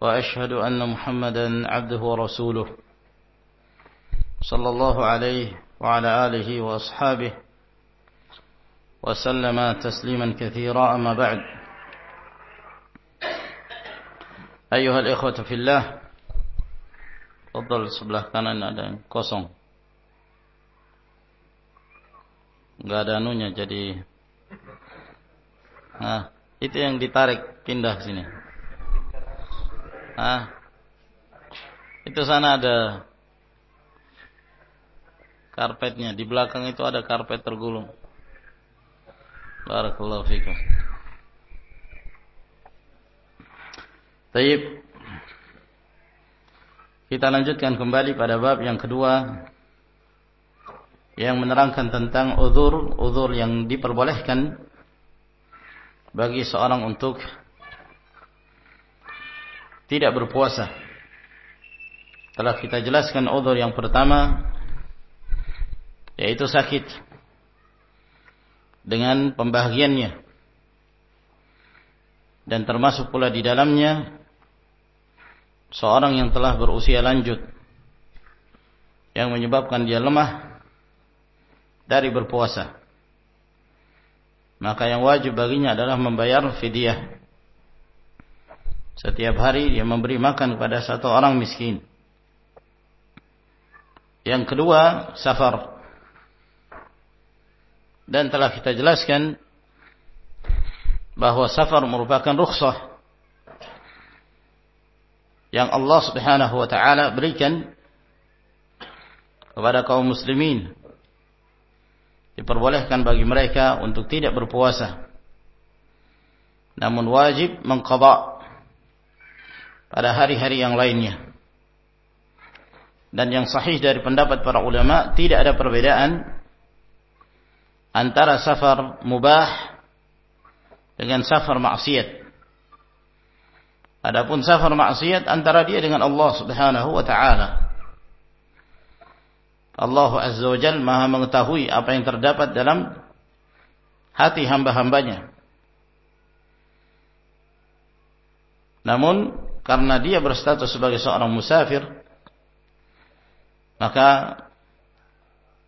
وأشهد أن محمدا عبده ورسوله صلى الله عليه وعلى آله وأصحابه وسلم تسليما كثيرا أما بعد أيها الإخوة في الله Fadal sebelah kanan ada kosong. Enggak ada anunya jadi Nah, itu yang ditarik pindah sini. Nah, itu sana ada karpetnya. Di belakang itu ada karpet tergulung. Barakallahu fikum. Taib. Kita lanjutkan kembali pada bab yang kedua yang menerangkan tentang uzur, uzur yang diperbolehkan bagi seorang untuk tidak berpuasa. Telah kita jelaskan uzur yang pertama yaitu sakit. Dengan pembahagiannya. Dan termasuk pula di dalamnya seorang yang telah berusia lanjut yang menyebabkan dia lemah dari berpuasa. Maka yang wajib baginya adalah membayar fidyah setiap hari dia memberi makan kepada satu orang miskin. Yang kedua safar. Dan telah kita jelaskan bahwa safar merupakan rukhsah yang Allah Subhanahu wa taala berikan kepada kaum muslimin. Diperbolehkan bagi mereka untuk tidak berpuasa. Namun wajib mengqada pada hari-hari yang lainnya dan yang sahih dari pendapat para ulama tidak ada perbedaan antara safar mubah dengan safar maksiat Adapun safar maksiat antara dia dengan Allah Subhanahu wa taala. Allah Azza wa Jalla Maha mengetahui apa yang terdapat dalam hati hamba-hambanya. Namun karena dia berstatus sebagai seorang musafir maka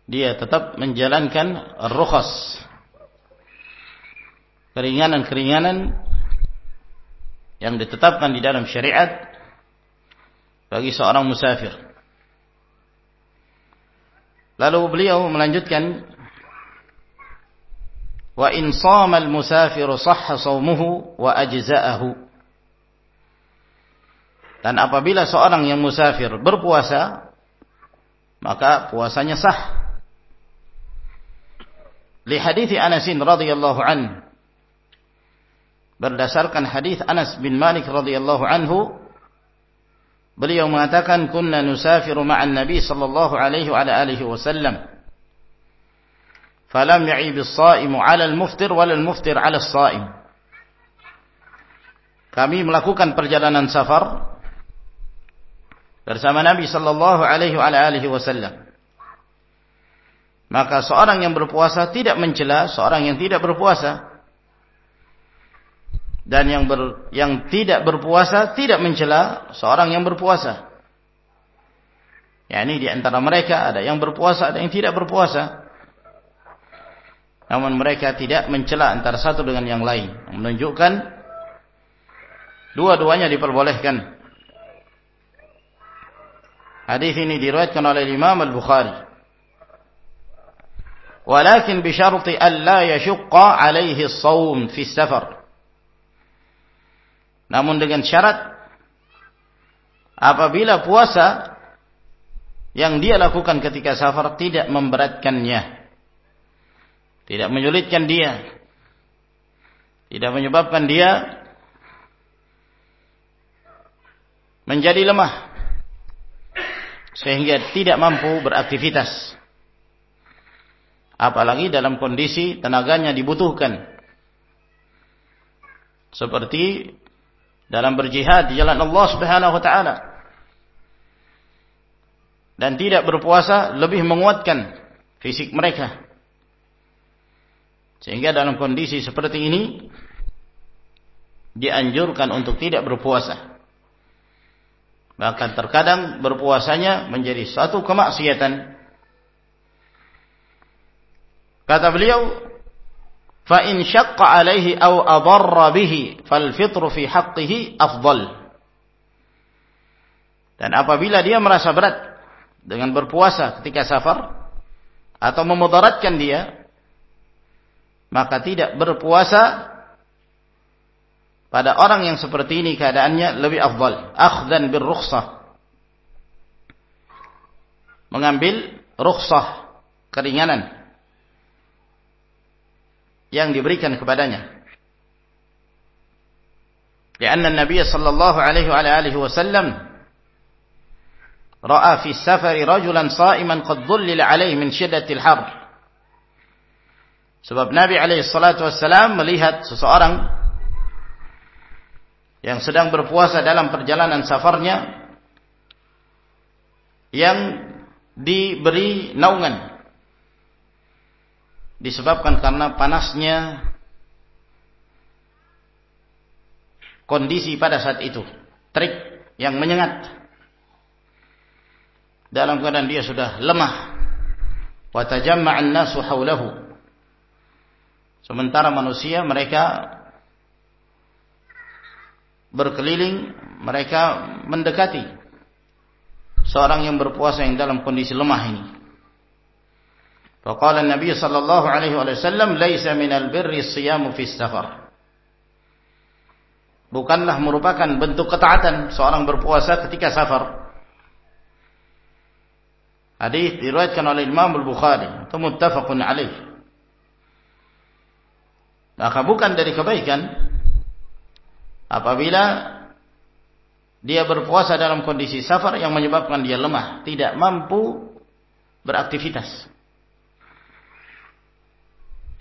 dia tetap menjalankan rukhas keringanan-keringanan yang ditetapkan di dalam syariat bagi seorang musafir. Lalu beliau melanjutkan wa in al-musafir sahha shaumuhu wa ajza'ahu. Dan apabila seorang yang musafir berpuasa maka puasanya sah. Li hadits Anas radhiyallahu anhu berdasarkan hadis Anas bin Malik radhiyallahu anhu beliau mengatakan kunna nusafiru ma'an nabi sallallahu alaihi wa alihi wasallam. Falam ya'ib as-sa'im 'ala al-muftir wala al-muftir 'ala as-sa'im. Kami melakukan perjalanan safar bersama Nabi sallallahu alaihi wasallam maka seorang yang berpuasa tidak mencela seorang yang tidak berpuasa dan yang ber, yang tidak berpuasa tidak mencela seorang yang berpuasa. Ya ini di antara mereka ada yang berpuasa, ada yang tidak berpuasa. Namun mereka tidak mencela antara satu dengan yang lain, menunjukkan dua-duanya diperbolehkan. Hadis ini diriwayatkan oleh Imam Al-Bukhari. Walakin an la yashqa alaihi as-shaum fi safar. Namun dengan syarat apabila puasa yang dia lakukan ketika safar tidak memberatkannya. Tidak menyulitkan dia. Tidak menyebabkan dia menjadi lemah sehingga tidak mampu beraktivitas. Apalagi dalam kondisi tenaganya dibutuhkan. Seperti dalam berjihad di jalan Allah Subhanahu wa taala. Dan tidak berpuasa lebih menguatkan fisik mereka. Sehingga dalam kondisi seperti ini dianjurkan untuk tidak berpuasa. Bahkan terkadang berpuasanya menjadi satu kemaksiatan. Kata beliau, "Fa in syaqqa 'alaihi aw adarra bihi fal fitru fi haqqihi afdal." Dan apabila dia merasa berat dengan berpuasa ketika safar atau memudaratkan dia, maka tidak berpuasa pada orang yang seperti ini keadaannya lebih afdal. Akhdan bir rukhsah. Mengambil rukhsah keringanan yang diberikan kepadanya. Karena Nabi sallallahu alaihi wa alihi wasallam ra'a fi safari rajulan sa'iman qad dhullila alaihi min shiddatil har sebab Nabi alaihi salatu wasallam melihat seseorang yang sedang berpuasa dalam perjalanan safarnya yang diberi naungan. Disebabkan karena panasnya kondisi pada saat itu. Trik yang menyengat. Dalam keadaan dia sudah lemah. Wa tajamma'an nasu haulahu sementara manusia mereka berkeliling mereka mendekati seorang yang berpuasa yang dalam kondisi lemah ini. Faqala Nabi sallallahu alaihi wasallam, "Laisa minal birri siyamu fi safar." Bukanlah merupakan bentuk ketaatan seorang berpuasa ketika safar. Hadis diriwayatkan oleh Imam Al-Bukhari, muttafaqun alaih. Maka bukan dari kebaikan apabila dia berpuasa dalam kondisi safar yang menyebabkan dia lemah, tidak mampu beraktivitas.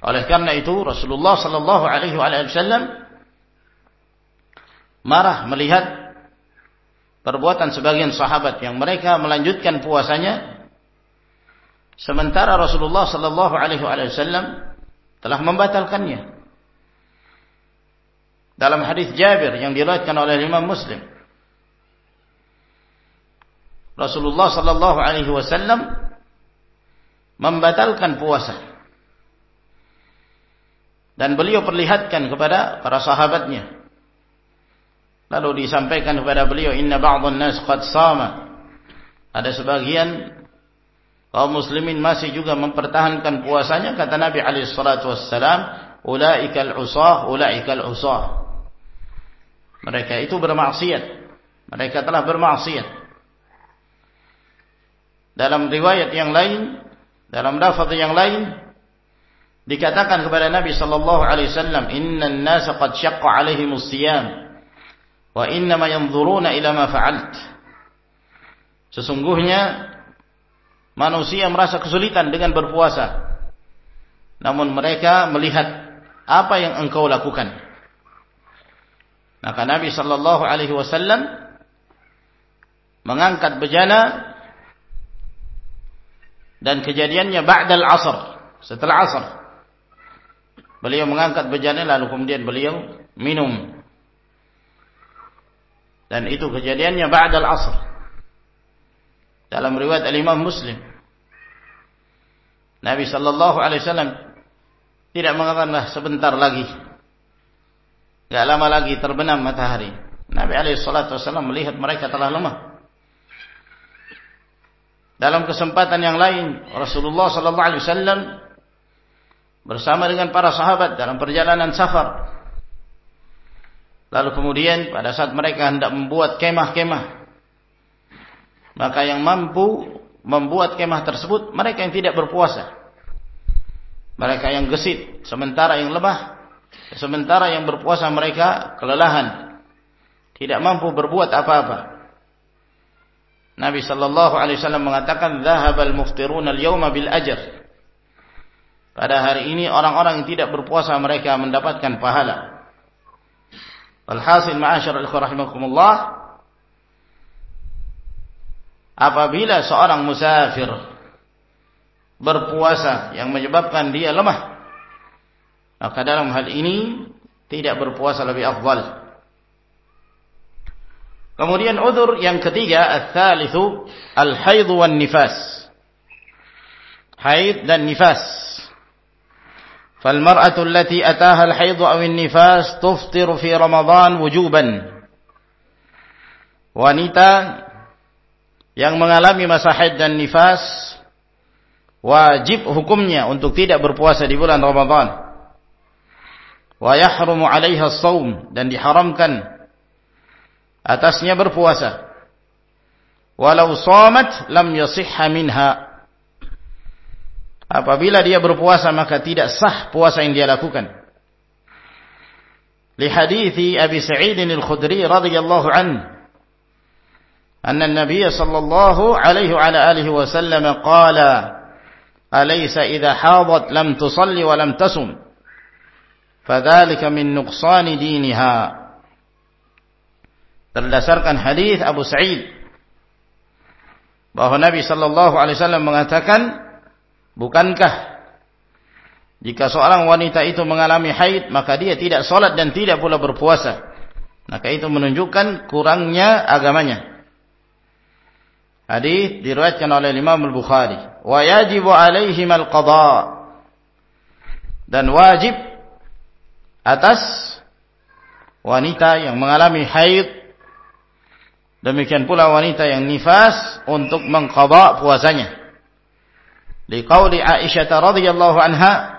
Oleh karena itu Rasulullah sallallahu alaihi wasallam marah melihat perbuatan sebagian sahabat yang mereka melanjutkan puasanya sementara Rasulullah sallallahu alaihi wasallam telah membatalkannya. Dalam hadis Jabir yang diriwayatkan oleh Imam Muslim. Rasulullah sallallahu alaihi wasallam membatalkan puasa. Dan beliau perlihatkan kepada para sahabatnya. Lalu disampaikan kepada beliau, "Inna ba'dhan nas qad sama." Ada sebagian kaum muslimin masih juga mempertahankan puasanya kata Nabi alaihi salatu wassalam, "Ulaikal usah, ulaikal usah." Mereka itu bermaksiat. Mereka telah bermaksiat. Dalam riwayat yang lain, dalam lafaz yang lain dikatakan kepada Nabi sallallahu alaihi wasallam, "Innan nasa qad syaqqa 'alaihimus siyam wa innama yanzuruna ila ma fa'alt." Sesungguhnya manusia merasa kesulitan dengan berpuasa. Namun mereka melihat apa yang engkau lakukan. Maka Nabi sallallahu alaihi wasallam mengangkat bejana dan kejadiannya ba'dal asr, setelah asr. Beliau mengangkat bejana lalu kemudian beliau minum. Dan itu kejadiannya ba'dal asr. Dalam riwayat Al-Imam Muslim. Nabi sallallahu alaihi wasallam tidak mengatakan sebentar lagi Gak lama lagi terbenam matahari. Nabi alaihi salatu wasallam melihat mereka telah lemah. Dalam kesempatan yang lain, Rasulullah sallallahu alaihi wasallam bersama dengan para sahabat dalam perjalanan safar. Lalu kemudian pada saat mereka hendak membuat kemah-kemah, maka yang mampu membuat kemah tersebut mereka yang tidak berpuasa. Mereka yang gesit, sementara yang lemah Sementara yang berpuasa mereka kelelahan. Tidak mampu berbuat apa-apa. Nabi sallallahu alaihi wasallam mengatakan dhahabal muftiruna al-yawma bil ajr. Pada hari ini orang-orang yang tidak berpuasa mereka mendapatkan pahala. Alhasil ma'asyar al-rahimakumullah apabila seorang musafir berpuasa yang menyebabkan dia lemah maka dalam hal ini tidak berpuasa lebih afdal kemudian udzur yang ketiga ats-tsalitsu al-haid wan nifas haid dan nifas فالمرأة التي أتاها الحيض أو النفاس تفطر في رمضان وجوبا wanita yang mengalami masa haid dan nifas wajib hukumnya untuk tidak berpuasa di bulan Ramadan wa yahrumu 'alaiha shaum dan diharamkan atasnya berpuasa walau shamat lam yasihha minha apabila dia berpuasa maka tidak sah puasa yang dia lakukan li hadithi Abi Sa'id al-Khudri radhiyallahu anhu أن النبي صلى الله عليه وعلى آله وسلم قال أليس إذا حاضت لم تصلي ولم تصم fadzalika min nuqsani diniha. Berdasarkan hadis Abu Sa'id bahwa Nabi sallallahu alaihi wasallam mengatakan bukankah jika seorang wanita itu mengalami haid maka dia tidak salat dan tidak pula berpuasa? Maka itu menunjukkan kurangnya agamanya. Hadis diriwayatkan oleh Imam Al-Bukhari. Wa yajibu alaihim al-qada dan wajib atas wanita yang mengalami haid demikian pula wanita yang nifas untuk mengqada puasanya. Liqauli Aisyah radhiyallahu anha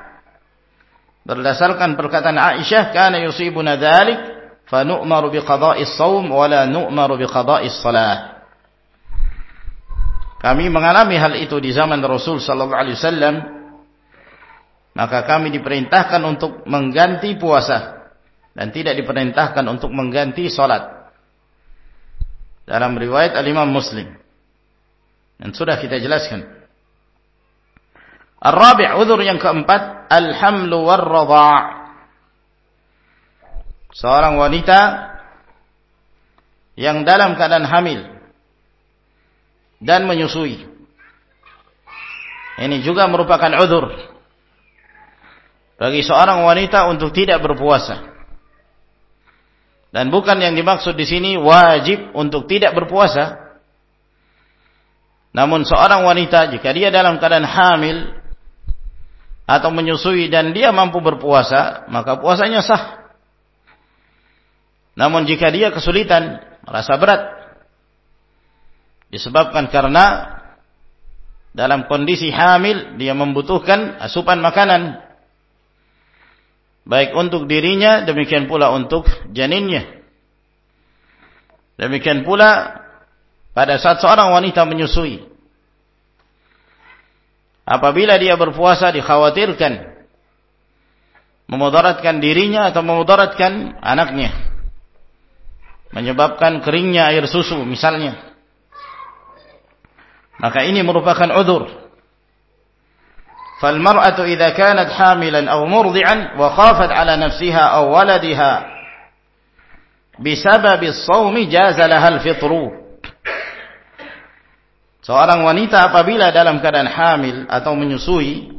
berdasarkan perkataan Aisyah kana yusibuna dzalik fa nu'maru biqada'is shaum wa la nu'maru biqada'is shalah. kami mengalami hal itu di zaman Rasul sallallahu alaihi wasallam maka kami diperintahkan untuk mengganti puasa dan tidak diperintahkan untuk mengganti salat. Dalam riwayat al-Imam Muslim. Dan sudah kita jelaskan. Ar-rabi' udhur yang keempat al-hamlu war-radha' seorang wanita yang dalam keadaan hamil dan menyusui. Ini juga merupakan udur bagi seorang wanita untuk tidak berpuasa. Dan bukan yang dimaksud di sini wajib untuk tidak berpuasa. Namun seorang wanita jika dia dalam keadaan hamil atau menyusui dan dia mampu berpuasa, maka puasanya sah. Namun jika dia kesulitan, merasa berat, disebabkan karena dalam kondisi hamil dia membutuhkan asupan makanan baik untuk dirinya demikian pula untuk janinnya. Demikian pula pada saat seorang wanita menyusui. Apabila dia berpuasa dikhawatirkan memudaratkan dirinya atau memudaratkan anaknya. Menyebabkan keringnya air susu misalnya. Maka ini merupakan udur فالمرأة إذا كانت حاملا أو مرضعا وخافت على نفسها أو ولدها بسبب الصوم جاز لها الفطر Seorang wanita apabila dalam keadaan hamil atau menyusui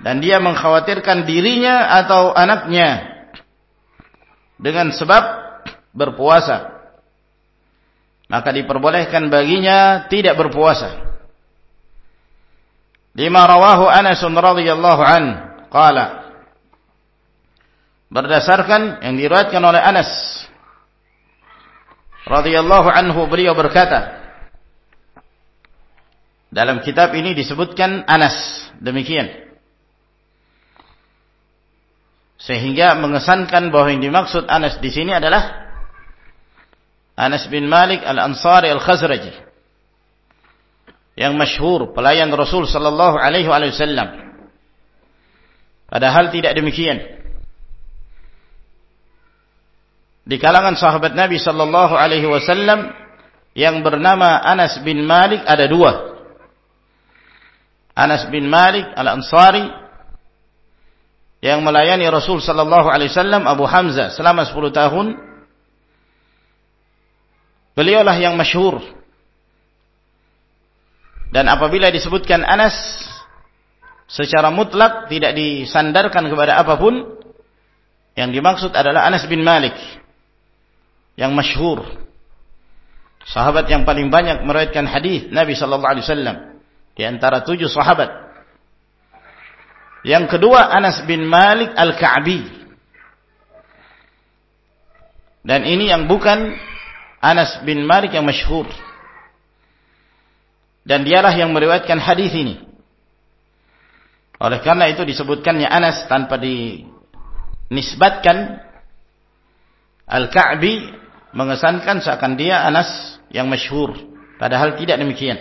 dan dia mengkhawatirkan dirinya atau anaknya dengan sebab berpuasa maka diperbolehkan baginya tidak berpuasa. Lima rawahu Anas radhiyallahu an. Qala. Berdasarkan yang diriwayatkan oleh Anas radhiyallahu anhu beliau berkata dalam kitab ini disebutkan Anas. Demikian. Sehingga mengesankan bahwa yang dimaksud Anas di sini adalah Anas bin Malik Al-Ansari Al-Khazraji yang masyhur pelayan Rasul sallallahu alaihi wasallam. Padahal tidak demikian. Di kalangan sahabat Nabi sallallahu alaihi wasallam yang bernama Anas bin Malik ada dua. Anas bin Malik Al-Ansari yang melayani Rasul sallallahu alaihi wasallam Abu Hamzah selama 10 tahun. Beliaulah yang masyhur. Dan apabila disebutkan Anas secara mutlak tidak disandarkan kepada apa pun, yang dimaksud adalah Anas bin Malik yang masyhur. Sahabat yang paling banyak meriwayatkan hadis Nabi sallallahu alaihi wasallam di antara tujuh sahabat. Yang kedua Anas bin Malik Al-Ka'bi. Dan ini yang bukan Anas bin Malik yang masyhur. Dan dialah yang meriwayatkan hadis ini. Oleh karena itu disebutkannya Anas tanpa dinisbatkan Al-Ka'bi mengesankan seakan dia Anas yang masyhur padahal tidak demikian.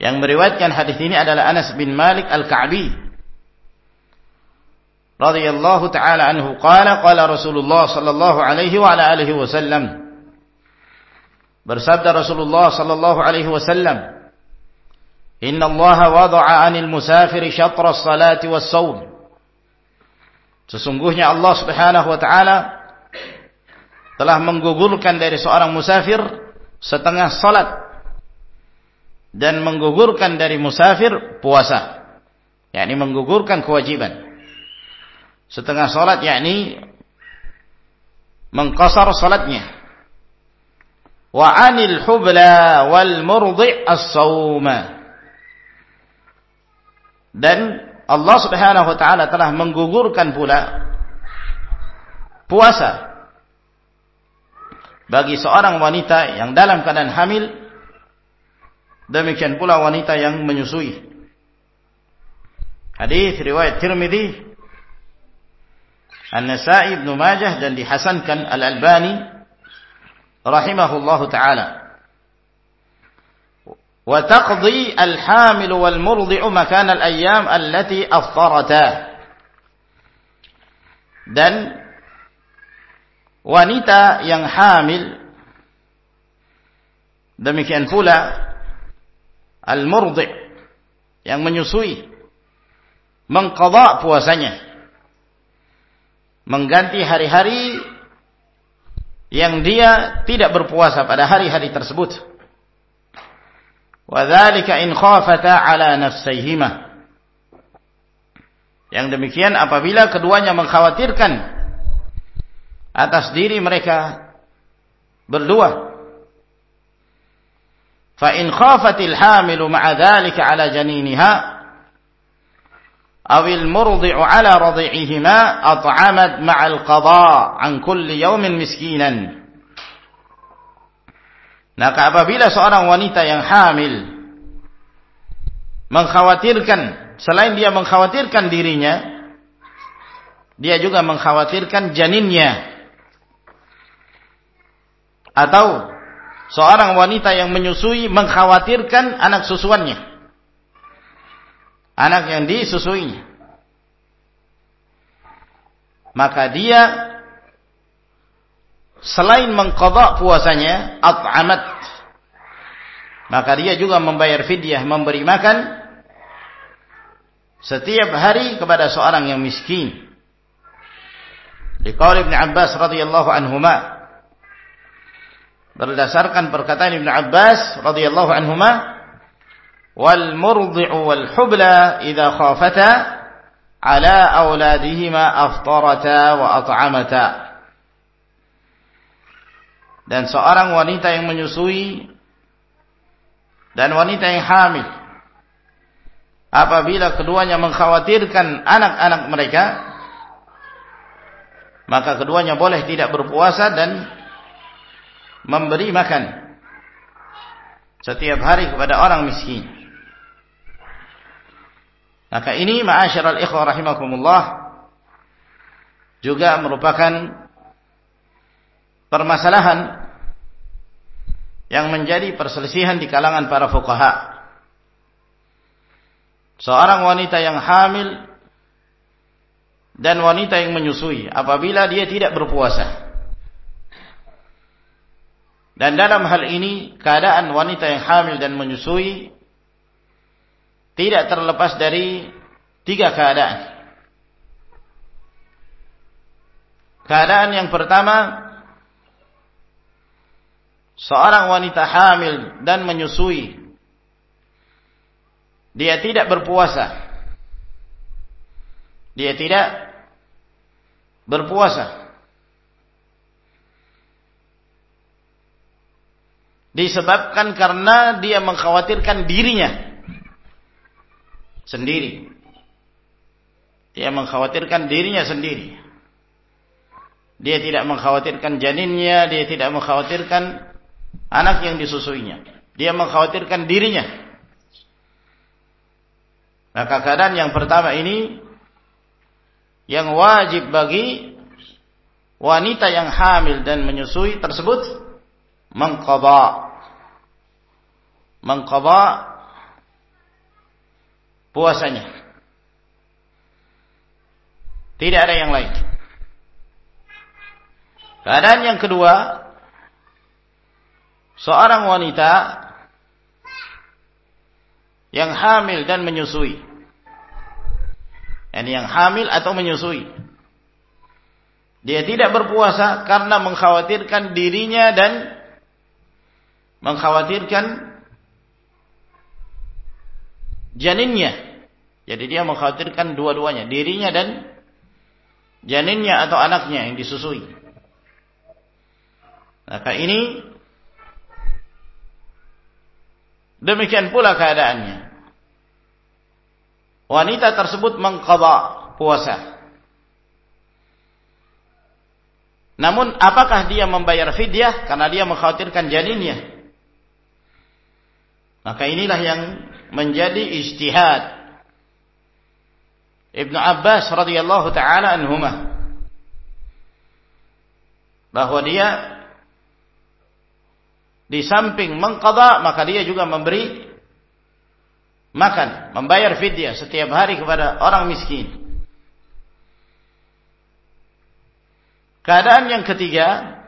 Yang meriwayatkan hadis ini adalah Anas bin Malik Al-Ka'bi. Radhiyallahu taala anhu. Qala qala Rasulullah sallallahu alaihi wa ala alihi wasallam bersabda Rasulullah sallallahu alaihi wasallam Inna Allah wada'a 'anil musafir syatra as-salati was-shaum Sesungguhnya Allah Subhanahu wa taala telah menggugurkan dari seorang musafir setengah salat dan menggugurkan dari musafir puasa yakni menggugurkan kewajiban. Setengah salat yakni mengqasar salatnya wa anil hubla wal murdi' as-sawma. Dan Allah Subhanahu wa taala telah menggugurkan pula puasa bagi seorang wanita yang dalam keadaan hamil. Demikian pula wanita yang menyusui. Hadis riwayat Tirmidzi An-Nasa'i Ibnu Majah dan dihasankan Al-Albani rahimahullahu taala wa taqdi al-hamil wal murdi'u makan al-ayyam allati aftarata dan wanita yang hamil demikian pula al-murdi yang menyusui mengqadha puasanya mengganti hari-hari yang dia tidak berpuasa pada hari-hari tersebut wadzalika in khafata ala nafsayhima yang demikian apabila keduanya mengkhawatirkan atas diri mereka berdua. Fa in khafatil hamilu ma'a dhalika ala janiniha awil murdi'u ala radhi'ihima at'amat ma'al qada' an kulli yawmin miskinan. Maka apabila seorang wanita yang hamil mengkhawatirkan selain dia mengkhawatirkan dirinya dia juga mengkhawatirkan janinnya atau seorang wanita yang menyusui mengkhawatirkan anak susuannya. Anak yang disusuinya. Maka dia selain mengqadha puasanya at'amat maka dia juga membayar fidyah memberi makan setiap hari kepada seorang yang miskin. Di qaul Ibn Abbas radhiyallahu anhuma berdasarkan perkataan Ibnu Abbas radhiyallahu anhuma wal murdi'u wal hubla idza khafata ala auladihima aftarata wa at'amata dan seorang wanita yang menyusui dan wanita yang hamil apabila keduanya mengkhawatirkan anak-anak mereka maka keduanya boleh tidak berpuasa dan memberi makan setiap hari kepada orang miskin. Maka ini ma'asyiral ikhwah rahimakumullah juga merupakan permasalahan yang menjadi perselisihan di kalangan para fuqaha. Seorang wanita yang hamil dan wanita yang menyusui apabila dia tidak berpuasa Dan dalam hal ini keadaan wanita yang hamil dan menyusui tidak terlepas dari tiga keadaan. Keadaan yang pertama seorang wanita hamil dan menyusui. Dia tidak berpuasa. Dia tidak berpuasa. Disebabkan karena dia mengkhawatirkan dirinya sendiri dia mengkhawatirkan dirinya sendiri dia tidak mengkhawatirkan janinnya dia tidak mengkhawatirkan anak yang disusuinya. Dia mengkhawatirkan dirinya. Maka keadaan yang pertama ini yang wajib bagi wanita yang hamil dan menyusui tersebut mengqadha mengqadha puasanya. Tidak ada yang lain. Keadaan yang kedua seorang wanita yang hamil dan menyusui. Ini yang hamil atau menyusui. Dia tidak berpuasa karena mengkhawatirkan dirinya dan mengkhawatirkan janinnya. Jadi dia mengkhawatirkan dua-duanya, dirinya dan janinnya atau anaknya yang disusui. Maka ini Demikian pula keadaannya. Wanita tersebut mengqadha puasa. Namun apakah dia membayar fidyah karena dia mengkhawatirkan janinnya? Maka inilah yang menjadi ijtihad Ibnu Abbas radhiyallahu taala anhumah bahwa dia di samping mengqada maka dia juga memberi makan, membayar fidyah setiap hari kepada orang miskin. Keadaan yang ketiga,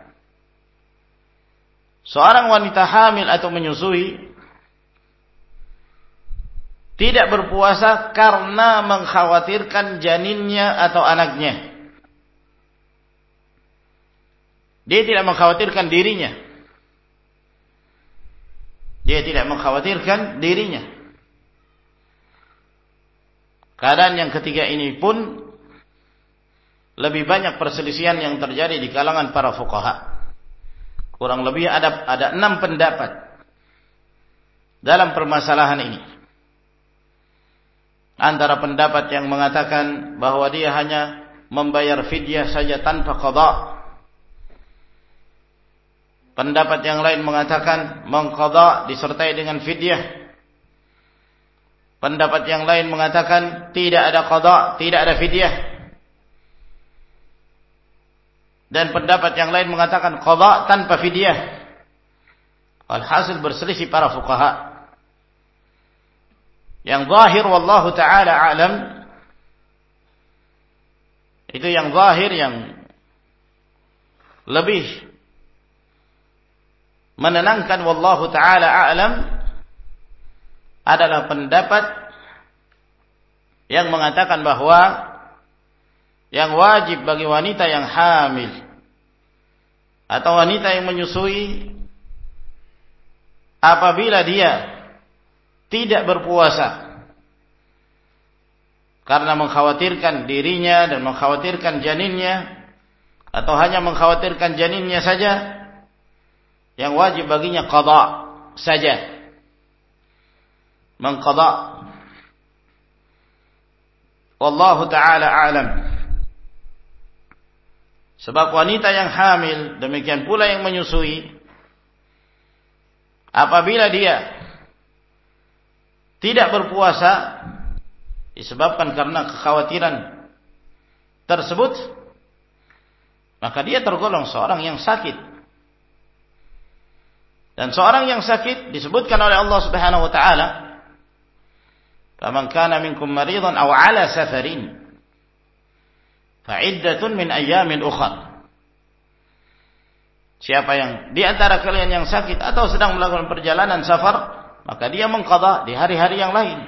seorang wanita hamil atau menyusui tidak berpuasa karena mengkhawatirkan janinnya atau anaknya. Dia tidak mengkhawatirkan dirinya. Dia tidak mengkhawatirkan dirinya. Keadaan yang ketiga ini pun lebih banyak perselisihan yang terjadi di kalangan para fuqaha. Kurang lebih ada ada enam pendapat dalam permasalahan ini. Antara pendapat yang mengatakan bahwa dia hanya membayar fidyah saja tanpa qada Pendapat yang lain mengatakan mengqadha disertai dengan fidyah. Pendapat yang lain mengatakan tidak ada qadha, tidak ada fidyah. Dan pendapat yang lain mengatakan qadha tanpa fidyah. Alhasil berselisih para fuqaha. Yang zahir wallahu taala alam. Itu yang zahir yang lebih menenangkan wallahu taala a'lam adalah pendapat yang mengatakan bahwa yang wajib bagi wanita yang hamil atau wanita yang menyusui apabila dia tidak berpuasa. Karena mengkhawatirkan dirinya dan mengkhawatirkan janinnya atau hanya mengkhawatirkan janinnya saja yang wajib baginya qada saja. Mengqada wallahu taala alam. Sebab wanita yang hamil demikian pula yang menyusui apabila dia tidak berpuasa disebabkan karena kekhawatiran tersebut maka dia tergolong seorang yang sakit dan seorang yang sakit disebutkan oleh Allah Subhanahu wa taala, "Faman kana minkum maridan aw 'ala safarin fa'iddatun min ayyamin ukhra." Siapa yang di antara kalian yang sakit atau sedang melakukan perjalanan safar, maka dia mengqadha di hari-hari yang lain.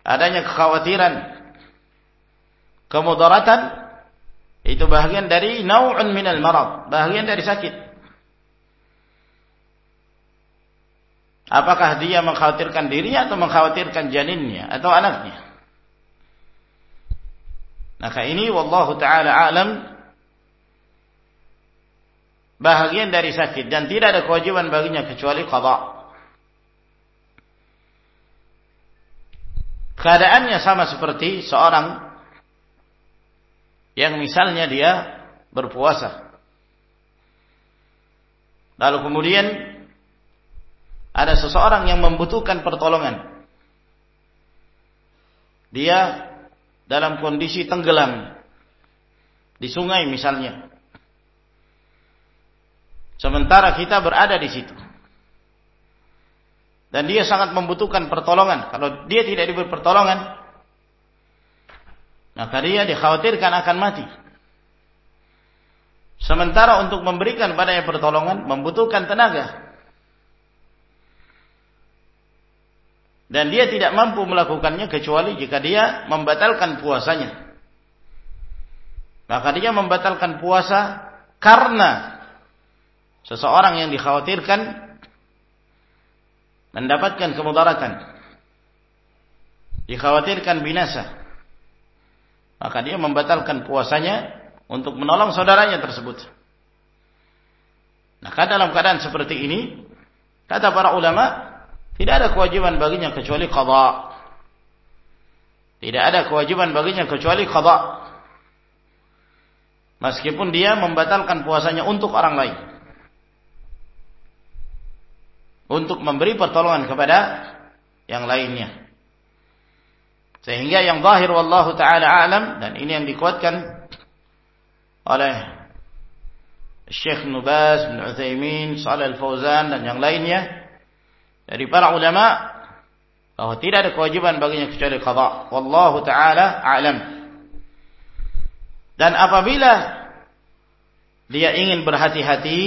Adanya kekhawatiran, kemudaratan itu bagian dari nau'un minal marad, bagian dari sakit. Apakah dia mengkhawatirkan dirinya atau mengkhawatirkan janinnya atau anaknya? Maka ini wallahu taala alam bahagian dari sakit dan tidak ada kewajiban baginya kecuali qada. Keadaannya sama seperti seorang yang misalnya dia berpuasa. Lalu kemudian ada seseorang yang membutuhkan pertolongan. Dia dalam kondisi tenggelam di sungai misalnya. Sementara kita berada di situ. Dan dia sangat membutuhkan pertolongan. Kalau dia tidak diberi pertolongan, maka dia dikhawatirkan akan mati. Sementara untuk memberikan padanya pertolongan membutuhkan tenaga. Dan dia tidak mampu melakukannya kecuali jika dia membatalkan puasanya. Maka dia membatalkan puasa karena seseorang yang dikhawatirkan mendapatkan kemudaratan. Dikhawatirkan binasa. Maka dia membatalkan puasanya untuk menolong saudaranya tersebut. Nah, dalam keadaan seperti ini, kata para ulama, tidak ada kewajiban baginya kecuali qada. Tidak ada kewajiban baginya kecuali qada. Meskipun dia membatalkan puasanya untuk orang lain. Untuk memberi pertolongan kepada yang lainnya. Sehingga yang zahir wallahu taala alam dan ini yang dikuatkan oleh Syekh Nubas bin Utsaimin, Shalal Al-Fauzan dan yang lainnya dari para ulama bahwa tidak ada kewajiban baginya kecuali qada. Wallahu taala a'lam. Dan apabila dia ingin berhati-hati,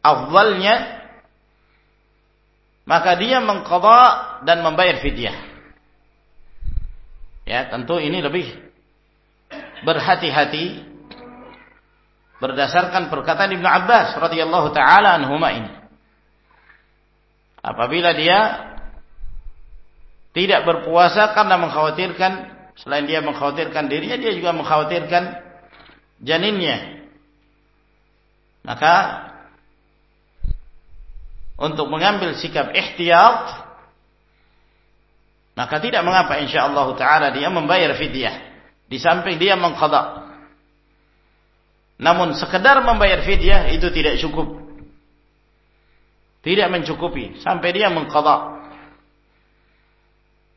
afdalnya maka dia mengqada dan membayar fidyah. Ya, tentu ini lebih berhati-hati berdasarkan perkataan Ibnu Abbas radhiyallahu taala anhuma ini. Apabila dia tidak berpuasa karena mengkhawatirkan selain dia mengkhawatirkan dirinya dia juga mengkhawatirkan janinnya. Maka untuk mengambil sikap ihtiyat maka tidak mengapa insyaallah taala dia membayar fidyah di samping dia mengqada. Namun sekedar membayar fidyah itu tidak cukup. Tidak mencukupi sampai dia mengqada.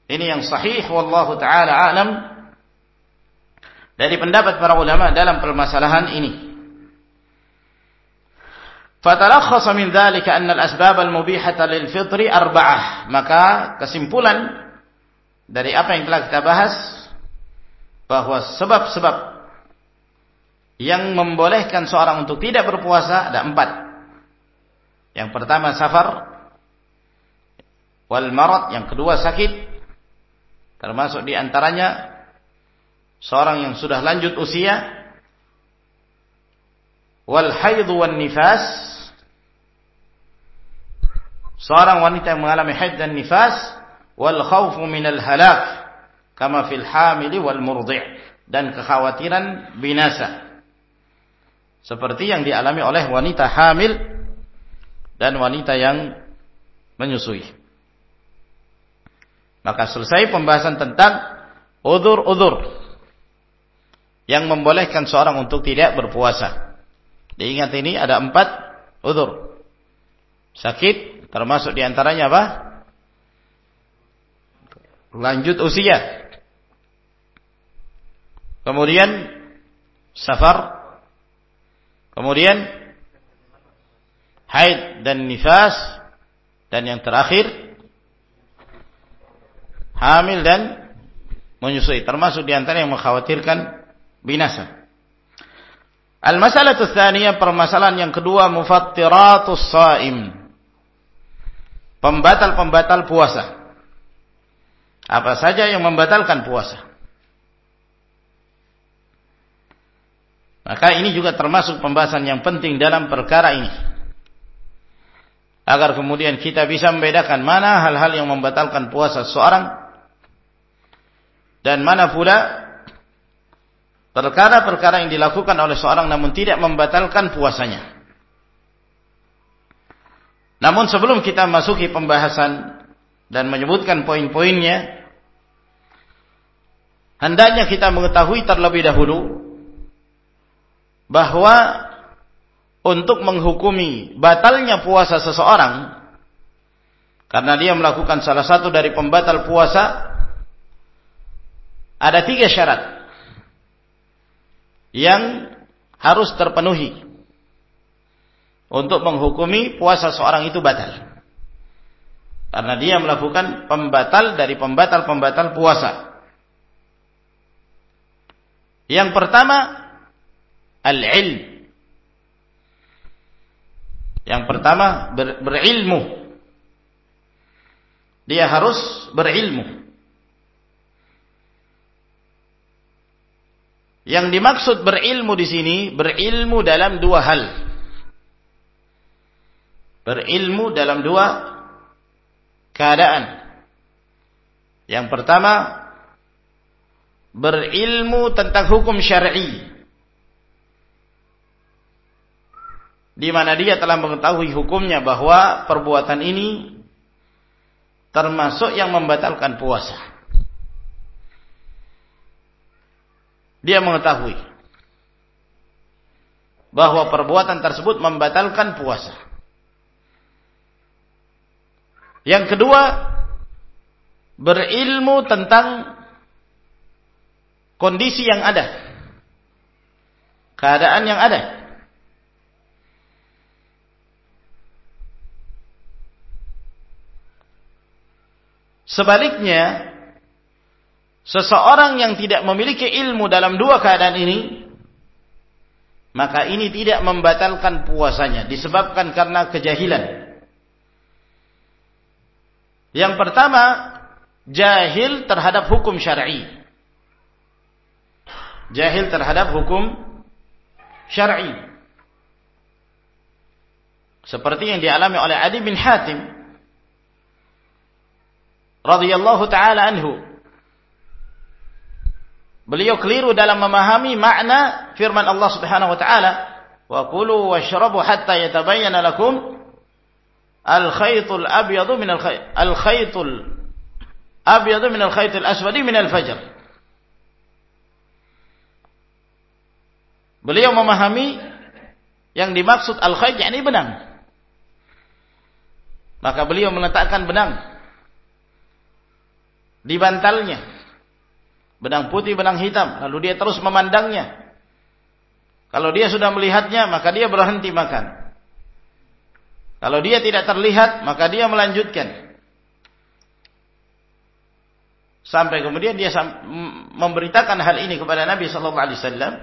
Ini yang sahih wallahu taala alam dari pendapat para ulama dalam permasalahan ini. فتلخص من ذلك أن الأسباب المبيحة للفطر أربعة. Maka kesimpulan dari apa yang telah kita bahas bahwa sebab-sebab yang membolehkan seorang untuk tidak berpuasa ada empat. Yang pertama safar wal marad, yang kedua sakit. Termasuk di antaranya seorang yang sudah lanjut usia wal haid nifas seorang wanita yang mengalami haid dan nifas wal khawfu minal halak kama fil hamili wal murdi' dan kekhawatiran binasa seperti yang dialami oleh wanita hamil dan wanita yang menyusui. Maka selesai pembahasan tentang udur-udur yang membolehkan seorang untuk tidak berpuasa. Diingat ini ada empat udur. Sakit termasuk di antaranya apa? Lanjut usia. Kemudian safar. Kemudian haid dan nifas dan yang terakhir hamil dan menyusui termasuk di antara yang mengkhawatirkan binasa. Al-masalah tsaniyah permasalahan yang kedua mufattiratus shaim. Pembatal-pembatal puasa. Apa saja yang membatalkan puasa? Maka ini juga termasuk pembahasan yang penting dalam perkara ini. Agar kemudian kita bisa membedakan mana hal-hal yang membatalkan puasa seseorang dan mana pula perkara-perkara yang dilakukan oleh seorang namun tidak membatalkan puasanya. Namun sebelum kita masuki pembahasan dan menyebutkan poin-poinnya, hendaknya kita mengetahui terlebih dahulu bahwa untuk menghukumi batalnya puasa seseorang karena dia melakukan salah satu dari pembatal puasa ada tiga syarat yang harus terpenuhi untuk menghukumi puasa seorang itu batal karena dia melakukan pembatal dari pembatal-pembatal puasa yang pertama al-ilm. Yang pertama ber, berilmu. Dia harus berilmu. Yang dimaksud berilmu di sini berilmu dalam dua hal. Berilmu dalam dua keadaan. Yang pertama berilmu tentang hukum syar'i. di mana dia telah mengetahui hukumnya bahwa perbuatan ini termasuk yang membatalkan puasa. Dia mengetahui bahwa perbuatan tersebut membatalkan puasa. Yang kedua, berilmu tentang kondisi yang ada. Keadaan yang ada. Sebaliknya, seseorang yang tidak memiliki ilmu dalam dua keadaan ini, maka ini tidak membatalkan puasanya disebabkan karena kejahilan. Yang pertama, jahil terhadap hukum syar'i. Jahil terhadap hukum syar'i. Seperti yang dialami oleh Adi bin Hatim radhiyallahu taala anhu. Beliau keliru dalam memahami makna firman Allah Subhanahu wa taala, "Wa kulu washrabu hatta yatabayyana lakum al-khaytul abyadu min al-khayt al-khaytul abyadu min al-khaytil aswadi min al-fajr." Beliau memahami yang dimaksud al-khayt yakni benang. Maka beliau meletakkan benang di bantalnya. Benang putih, benang hitam. Lalu dia terus memandangnya. Kalau dia sudah melihatnya, maka dia berhenti makan. Kalau dia tidak terlihat, maka dia melanjutkan. Sampai kemudian dia memberitakan hal ini kepada Nabi sallallahu alaihi wasallam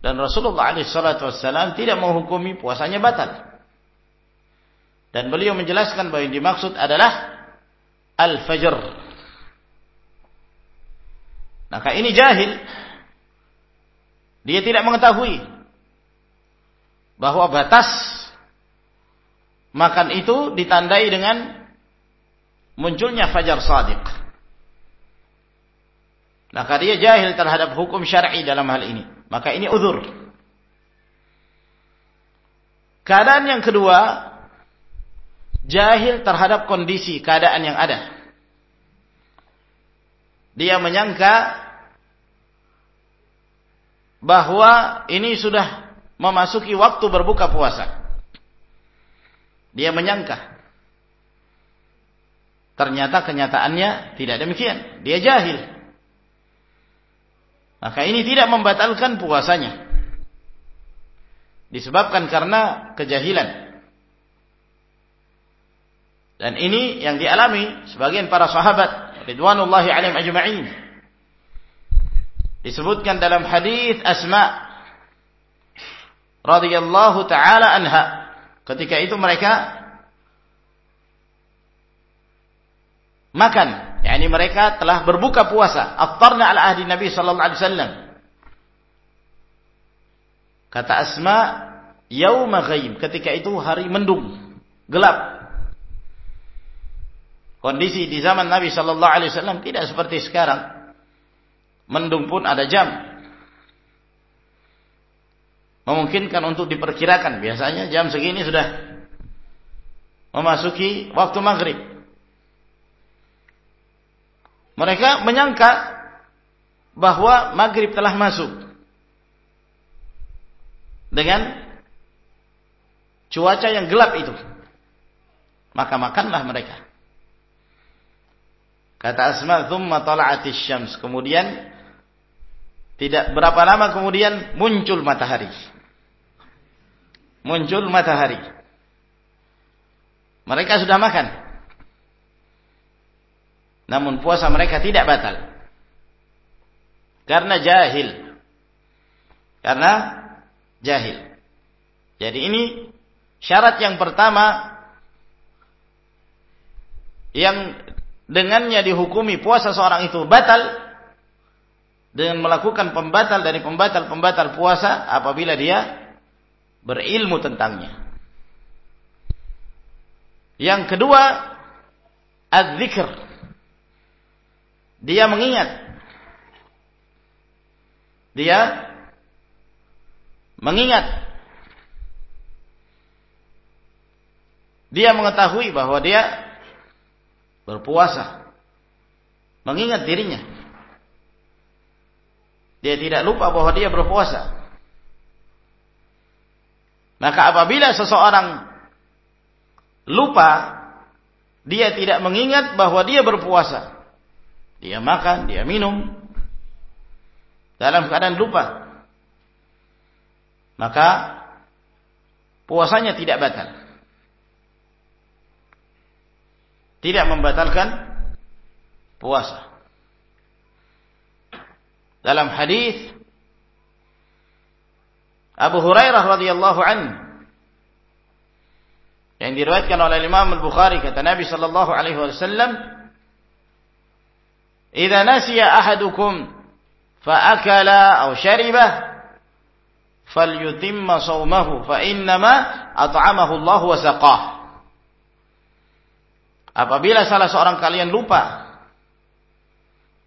dan Rasulullah alaihi wasallam tidak menghukumi puasanya batal. Dan beliau menjelaskan bahwa yang dimaksud adalah al-fajr. Maka ini jahil. Dia tidak mengetahui bahwa batas makan itu ditandai dengan munculnya fajar sadiq. Maka dia jahil terhadap hukum syar'i dalam hal ini. Maka ini uzur. Keadaan yang kedua, jahil terhadap kondisi keadaan yang ada dia menyangka bahwa ini sudah memasuki waktu berbuka puasa. Dia menyangka. Ternyata kenyataannya tidak demikian. Dia jahil. Maka ini tidak membatalkan puasanya. Disebabkan karena kejahilan. Dan ini yang dialami sebagian para sahabat ridwanullahi ajma'in disebutkan dalam hadis Asma radhiyallahu taala anha. Ketika itu mereka makan, yakni mereka telah berbuka puasa. Aftarna ala ahdi Nabi sallallahu alaihi wasallam. Kata Asma, yauma ghaib. Ketika itu hari mendung, gelap. Kondisi di zaman Nabi sallallahu alaihi wasallam tidak seperti sekarang. Mendung pun ada jam. Memungkinkan untuk diperkirakan. Biasanya jam segini sudah memasuki waktu maghrib. Mereka menyangka bahwa maghrib telah masuk. Dengan cuaca yang gelap itu. Maka makanlah mereka. Kata Asma, "Tsumma tala'atis syams." Kemudian tidak berapa lama kemudian muncul matahari. Muncul matahari. Mereka sudah makan. Namun puasa mereka tidak batal. Karena jahil. Karena jahil. Jadi ini syarat yang pertama yang dengannya dihukumi puasa seorang itu batal dengan melakukan pembatal dari pembatal-pembatal puasa apabila dia berilmu tentangnya. Yang kedua, az-zikr. Dia mengingat. Dia mengingat. Dia mengetahui bahwa dia berpuasa. Mengingat dirinya. Dia tidak lupa bahwa dia berpuasa. Maka apabila seseorang lupa, dia tidak mengingat bahwa dia berpuasa. Dia makan, dia minum. Dalam keadaan lupa. Maka puasanya tidak batal. tidak membatalkan puasa. Dalam hadis Abu Hurairah radhiyallahu an yang diriwayatkan oleh Imam Al-Bukhari kata Nabi sallallahu alaihi wasallam "Idza nasiya ahadukum fa akala aw shariba falyutimma shawmahu fa innama at'amahu Allah wa saqah." Apabila salah seorang kalian lupa,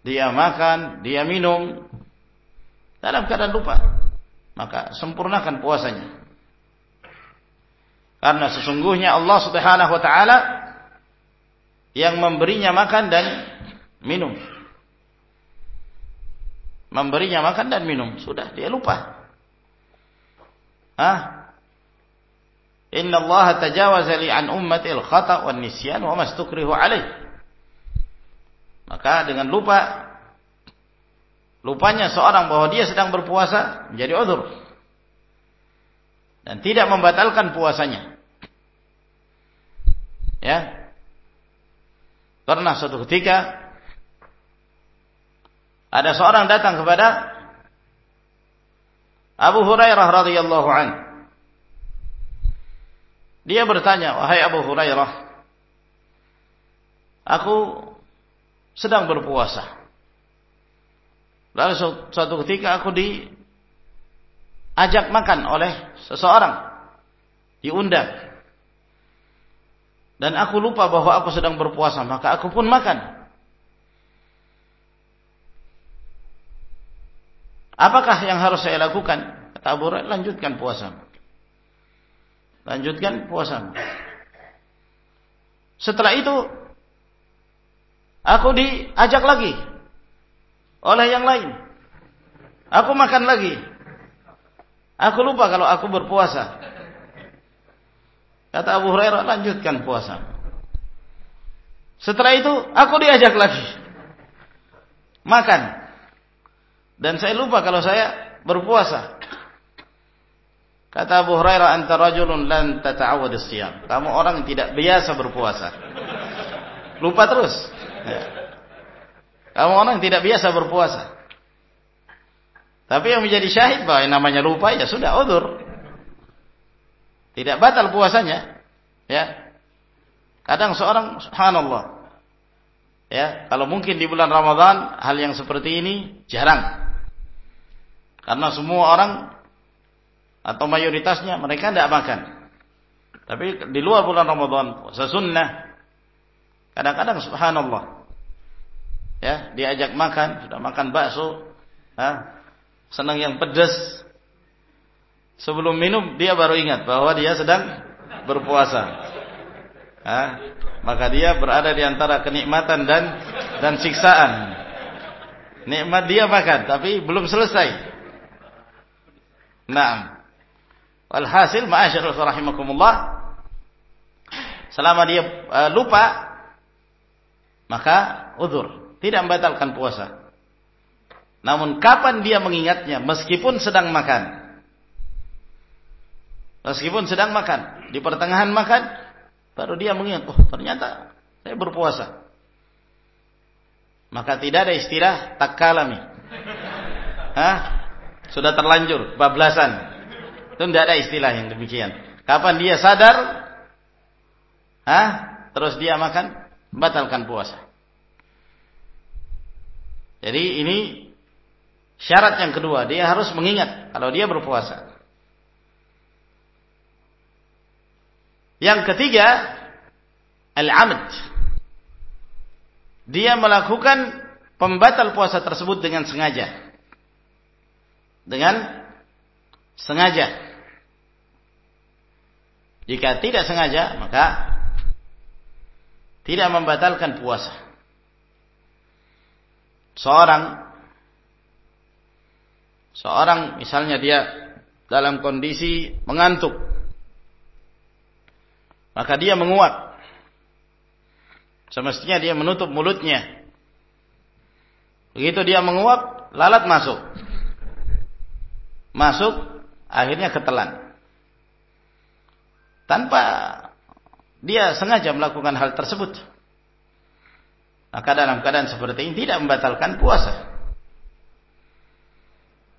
dia makan, dia minum, dalam keadaan lupa, maka sempurnakan puasanya. Karena sesungguhnya Allah Subhanahu wa taala yang memberinya makan dan minum. Memberinya makan dan minum, sudah dia lupa. Inna Allah tajawaza li an ummatil khata wan nisyan wa mastukrihu alaih. Maka dengan lupa lupanya seorang bahwa dia sedang berpuasa menjadi udzur dan tidak membatalkan puasanya. Ya. Karena suatu ketika ada seorang datang kepada Abu Hurairah radhiyallahu anhu dia bertanya, wahai Abu Hurairah, aku sedang berpuasa. Lalu suatu ketika aku diajak makan oleh seseorang, diundang. Dan aku lupa bahwa aku sedang berpuasa, maka aku pun makan. Apakah yang harus saya lakukan? Kata Abu Hurairah, lanjutkan puasa. Lanjutkan puasa. Setelah itu aku diajak lagi oleh yang lain. Aku makan lagi. Aku lupa kalau aku berpuasa. Kata Abu Hurairah, lanjutkan puasa. Setelah itu aku diajak lagi. Makan. Dan saya lupa kalau saya berpuasa. Kata Abu Hurairah, "Anta rajulun lan tata'awwad as-siyam." Kamu orang yang tidak biasa berpuasa. Lupa terus. Ya. Kamu orang yang tidak biasa berpuasa. Tapi yang menjadi syahid bahwa yang namanya lupa ya sudah udur. Tidak batal puasanya. Ya. Kadang seorang subhanallah. Ya, kalau mungkin di bulan Ramadan hal yang seperti ini jarang. Karena semua orang atau mayoritasnya mereka tidak makan. Tapi di luar bulan Ramadan puasa sunnah. Kadang-kadang subhanallah. Ya, diajak makan, sudah makan bakso, ha? senang yang pedas. Sebelum minum dia baru ingat bahwa dia sedang berpuasa. Ha? Maka dia berada di antara kenikmatan dan dan siksaan. Nikmat dia makan tapi belum selesai. Nah, Walhasil ma'asyarul selama dia uh, lupa maka udur, tidak membatalkan puasa. Namun kapan dia mengingatnya meskipun sedang makan? Meskipun sedang makan, di pertengahan makan baru dia mengingat, oh ternyata saya berpuasa. Maka tidak ada istilah takalami. Hah? Sudah terlanjur bablasan. Itu tidak ada istilah yang demikian. Kapan dia sadar, ah, terus dia makan, batalkan puasa. Jadi ini syarat yang kedua, dia harus mengingat kalau dia berpuasa. Yang ketiga, al-amd. Dia melakukan pembatal puasa tersebut dengan sengaja. Dengan sengaja. Jika tidak sengaja, maka tidak membatalkan puasa. Seorang seorang misalnya dia dalam kondisi mengantuk, maka dia menguap. Semestinya dia menutup mulutnya. Begitu dia menguap, lalat masuk. Masuk akhirnya ketelan. Tanpa dia sengaja melakukan hal tersebut. Maka dalam keadaan seperti ini tidak membatalkan puasa.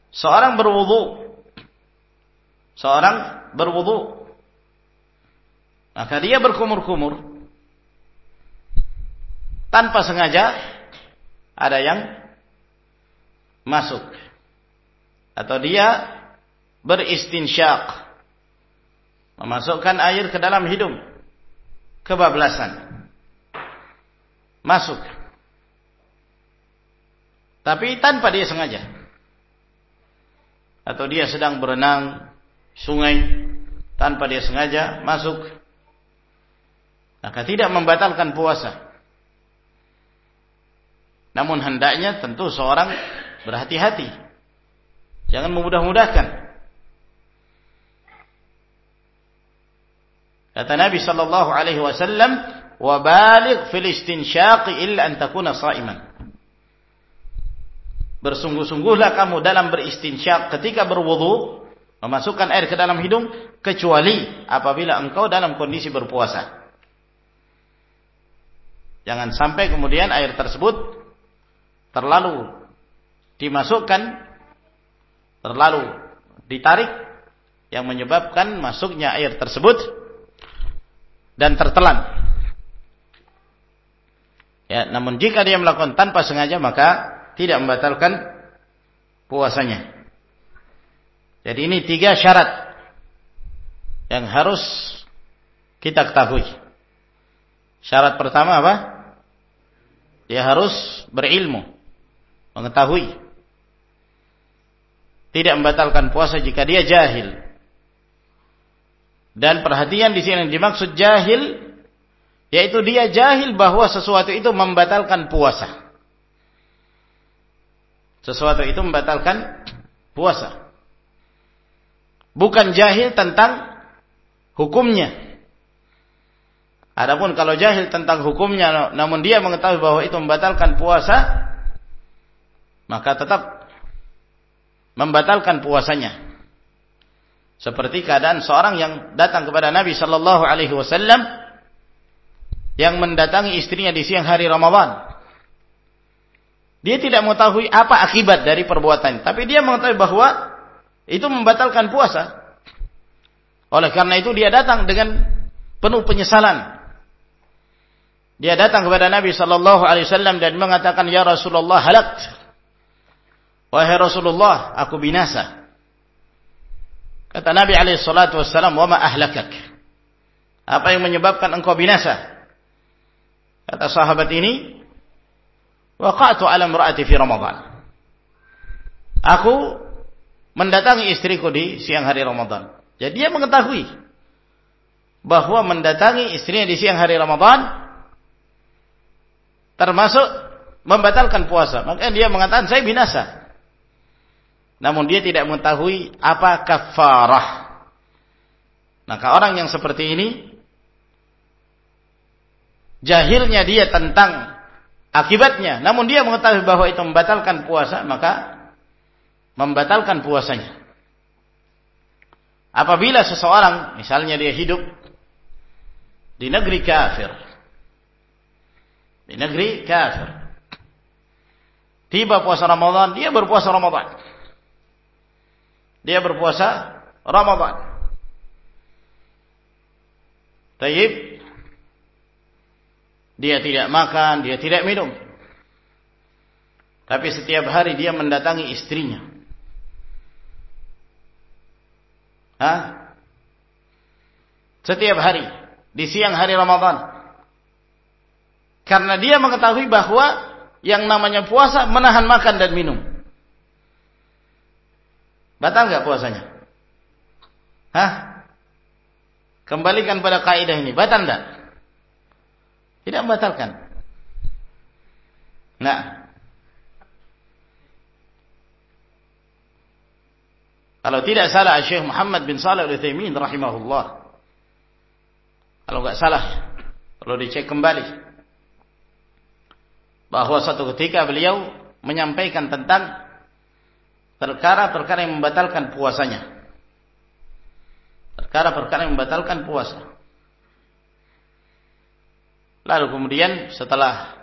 Seorang berwudu, seorang berwudu, maka dia berkumur-kumur. Tanpa sengaja ada yang masuk. Atau dia beristinsyak. Memasukkan air ke dalam hidung. Kebablasan masuk. Tapi tanpa dia sengaja. Atau dia sedang berenang sungai tanpa dia sengaja masuk. Maka tidak membatalkan puasa. Namun hendaknya tentu seorang berhati-hati. Jangan memudah-mudahkan. Kata Nabi sallallahu alaihi wasallam, "Wa baligh fil illa an takuna sha'iman." Bersungguh-sungguhlah kamu dalam beristinsyak ketika berwudu, memasukkan air ke dalam hidung kecuali apabila engkau dalam kondisi berpuasa. Jangan sampai kemudian air tersebut terlalu dimasukkan terlalu ditarik yang menyebabkan masuknya air tersebut dan tertelan. Ya, namun jika dia melakukan tanpa sengaja maka tidak membatalkan puasanya. Jadi ini tiga syarat yang harus kita ketahui. Syarat pertama apa? Dia harus berilmu, mengetahui. Tidak membatalkan puasa jika dia jahil. Dan perhatian di sini yang dimaksud jahil yaitu dia jahil bahwa sesuatu itu membatalkan puasa. Sesuatu itu membatalkan puasa. Bukan jahil tentang hukumnya. Adapun kalau jahil tentang hukumnya namun dia mengetahui bahwa itu membatalkan puasa, maka tetap membatalkan puasanya. Seperti keadaan seorang yang datang kepada Nabi Shallallahu Alaihi Wasallam yang mendatangi istrinya di siang hari Ramadan. Dia tidak mengetahui apa akibat dari perbuatan, tapi dia mengetahui bahwa itu membatalkan puasa. Oleh karena itu dia datang dengan penuh penyesalan. Dia datang kepada Nabi sallallahu alaihi wasallam dan mengatakan, "Ya Rasulullah, halakt." Wahai Rasulullah, aku binasa. Kata Nabi alaihi salatu wasallam, "Wa ma ahlakak?" Apa yang menyebabkan engkau binasa? Kata sahabat ini, "Waqa'tu 'ala imra'ati fi Ramadan." Aku mendatangi istriku di siang hari Ramadan. Jadi dia mengetahui bahwa mendatangi istrinya di siang hari Ramadan termasuk membatalkan puasa. Maka dia mengatakan saya binasa. Namun dia tidak mengetahui apa kafarah. Maka orang yang seperti ini jahilnya dia tentang akibatnya, namun dia mengetahui bahwa itu membatalkan puasa, maka membatalkan puasanya. Apabila seseorang, misalnya dia hidup di negeri kafir, di negeri kafir, tiba puasa Ramadan, dia berpuasa Ramadan. Dia berpuasa Ramadan. Tayyib. Dia tidak makan, dia tidak minum. Tapi setiap hari dia mendatangi istrinya. Hah? Setiap hari di siang hari Ramadan. Karena dia mengetahui bahwa yang namanya puasa menahan makan dan minum. Batal nggak puasanya? Hah? Kembalikan pada kaidah ini. Batal enggak? Tidak membatalkan. Nah, Kalau tidak salah Syekh Muhammad bin Salih Al-Utsaimin rahimahullah. Kalau enggak salah, perlu dicek kembali. Bahwa satu ketika beliau menyampaikan tentang perkara-perkara yang membatalkan puasanya. Perkara-perkara yang membatalkan puasa. Lalu kemudian setelah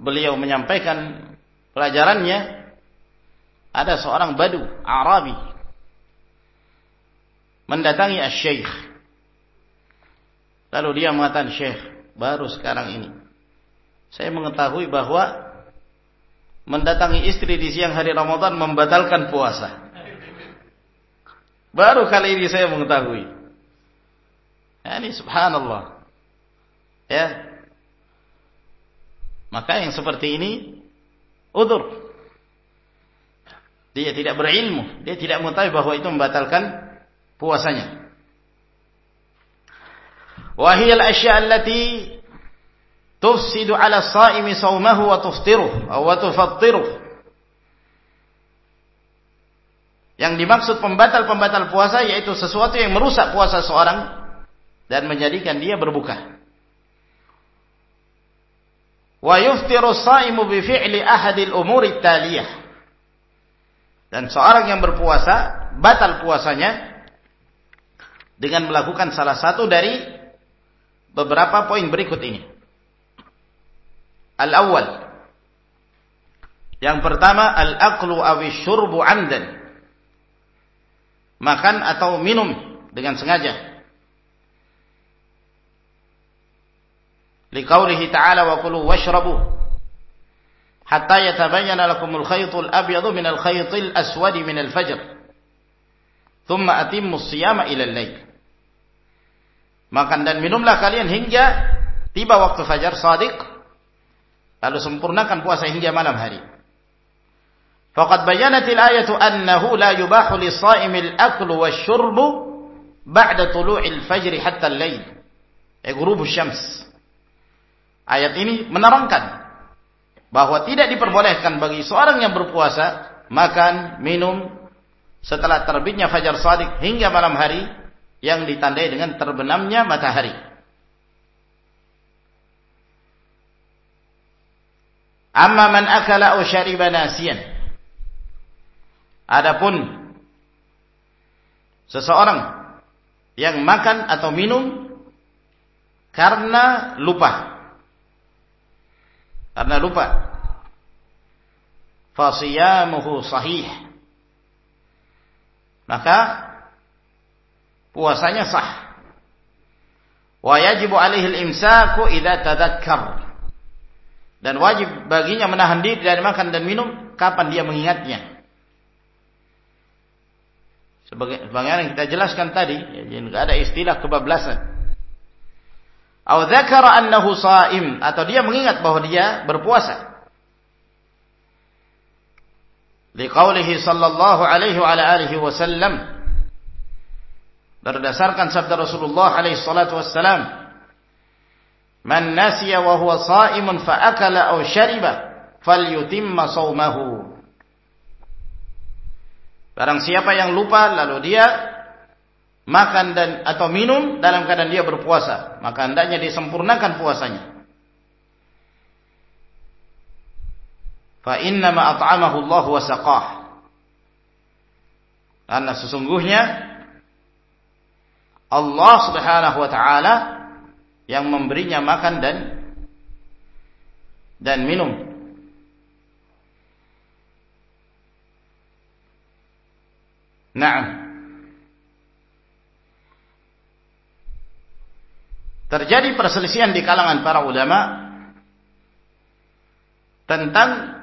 beliau menyampaikan pelajarannya, ada seorang badu Arabi mendatangi asy-syekh. Lalu dia mengatakan, "Syekh, baru sekarang ini saya mengetahui bahwa mendatangi istri di siang hari Ramadan membatalkan puasa." Baru kali ini saya mengetahui. Ini subhanallah. Ya. Maka yang seperti ini udur dia tidak berilmu, dia tidak mengetahui bahwa itu membatalkan puasanya. Wahiyal asya allati tufsidu ala wa wa tufattiruh. Yang dimaksud pembatal-pembatal puasa yaitu sesuatu yang merusak puasa seorang dan menjadikan dia berbuka. Wa yuftiru saimu bi fi'li ahadil umuri taliyah dan seorang yang berpuasa batal puasanya dengan melakukan salah satu dari beberapa poin berikut ini. Al-awwal yang pertama al-aqlu awi syurbu amdan. Makan atau minum dengan sengaja. Liqaulihi ta'ala wa kulu washrabu hatta yatabayyana lakumul khaytul abyadu minal khaytil aswadi minal fajr thumma atimmus siyama ilal lail makan dan minumlah kalian hingga tiba waktu fajar sadiq. Lalu sempurnakan puasa hingga malam hari. Faqad bayyanatil ayatu annahu la yubahu lis-sha'imil aklu wasyurbu ba'da tulu'il fajri hatta al-lail eh ghurubus syams ayat ini menerangkan bahwa tidak diperbolehkan bagi seorang yang berpuasa makan, minum setelah terbitnya fajar shadiq hingga malam hari yang ditandai dengan terbenamnya matahari. Amma man akala aw syariba nasiyan. Adapun seseorang yang makan atau minum karena lupa karena lupa fasiyamuhu sahih maka puasanya sah. Wa yajibu alaihi al-imsaku idza tadhakkar. Dan wajib baginya menahan diri dari makan dan minum kapan dia mengingatnya. Sebagai sebagaimana yang kita jelaskan tadi, ya, jadi enggak ada istilah kebablasan. Aw dzakara annahu shaim atau dia mengingat bahwa dia berpuasa. Liqaulihi sallallahu alaihi wa alihi wasallam berdasarkan sabda Rasulullah alaihi salatu wassalam Man nasiya wa huwa sha'imun fa akala aw shariba falyutimma shaumahu Barang siapa yang lupa lalu dia makan dan atau minum dalam keadaan dia berpuasa, maka hendaknya disempurnakan puasanya. Fa inna ma at'amahu Allah wa saqah. Karena sesungguhnya Allah Subhanahu wa taala yang memberinya makan dan dan minum. Naam. Terjadi perselisihan di kalangan para ulama tentang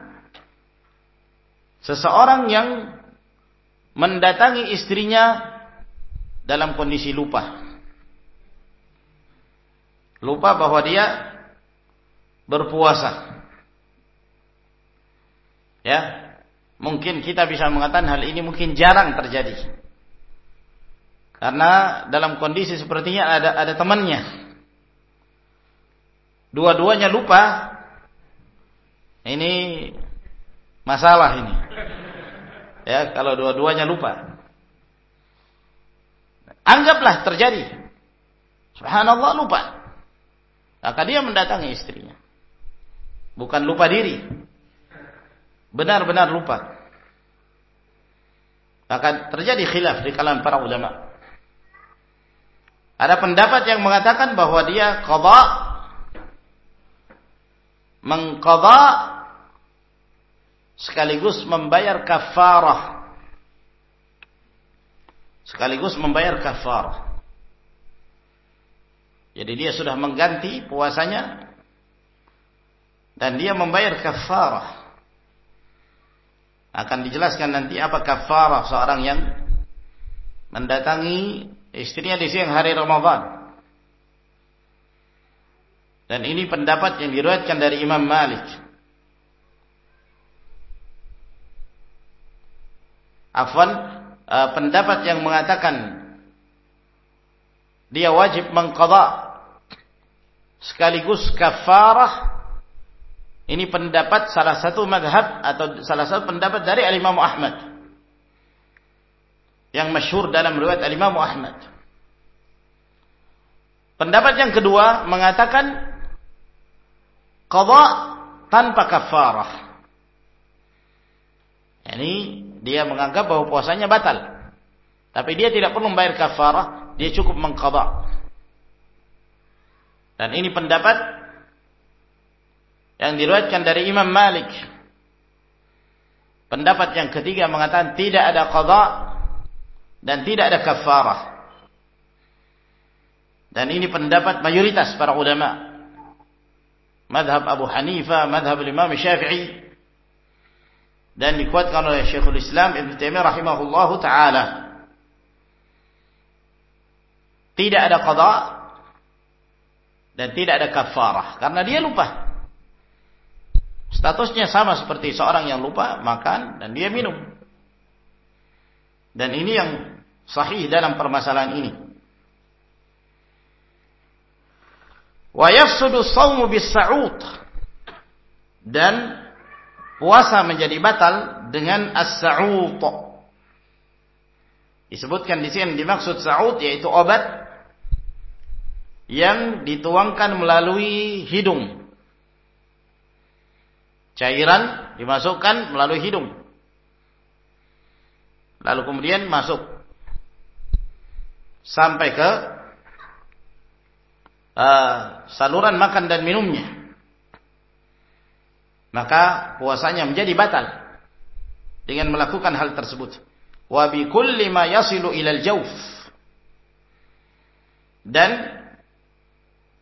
seseorang yang mendatangi istrinya dalam kondisi lupa. Lupa bahwa dia berpuasa. Ya, mungkin kita bisa mengatakan hal ini mungkin jarang terjadi. Karena dalam kondisi sepertinya ada ada temannya. Dua-duanya lupa. Ini masalah ini. Ya, kalau dua-duanya lupa. Anggaplah terjadi. Subhanallah lupa. Maka dia mendatangi istrinya. Bukan lupa diri. Benar-benar lupa. Maka terjadi khilaf di kalangan para ulama. Ada pendapat yang mengatakan bahwa dia qada mengqada sekaligus membayar kafarah sekaligus membayar kafar. Jadi dia sudah mengganti puasanya dan dia membayar kafarah. Akan dijelaskan nanti apa kafarah seorang yang mendatangi istrinya di siang hari Ramadan. Dan ini pendapat yang diriwayatkan dari Imam Malik. Afwan uh, pendapat yang mengatakan dia wajib mengqadha sekaligus kafarah ini pendapat salah satu madhab atau salah satu pendapat dari Al-Imam Ahmad yang masyhur dalam riwayat Al-Imam Ahmad pendapat yang kedua mengatakan qadha tanpa kafarah ini dia menganggap bahwa puasanya batal. Tapi dia tidak perlu membayar kafarah, dia cukup mengqadha. Dan ini pendapat yang diriwayatkan dari Imam Malik. Pendapat yang ketiga mengatakan tidak ada qadha dan tidak ada kafarah. Dan ini pendapat mayoritas para ulama. Madhab Abu Hanifah, madhab Imam Syafi'i, dan dikuatkan oleh Syekhul Islam Ibn Taimiyah rahimahullahu taala. Tidak ada qada dan tidak ada kafarah karena dia lupa. Statusnya sama seperti seorang yang lupa makan dan dia minum. Dan ini yang sahih dalam permasalahan ini. Wa yafsudu bis-sa'ud. Dan puasa menjadi batal dengan as-sa'ut. Disebutkan di sini dimaksud sa'ut yaitu obat yang dituangkan melalui hidung. Cairan dimasukkan melalui hidung. Lalu kemudian masuk sampai ke uh, saluran makan dan minumnya. Maka puasanya menjadi batal dengan melakukan hal tersebut. Wa bi kulli ma yasilu ilal jawf. Dan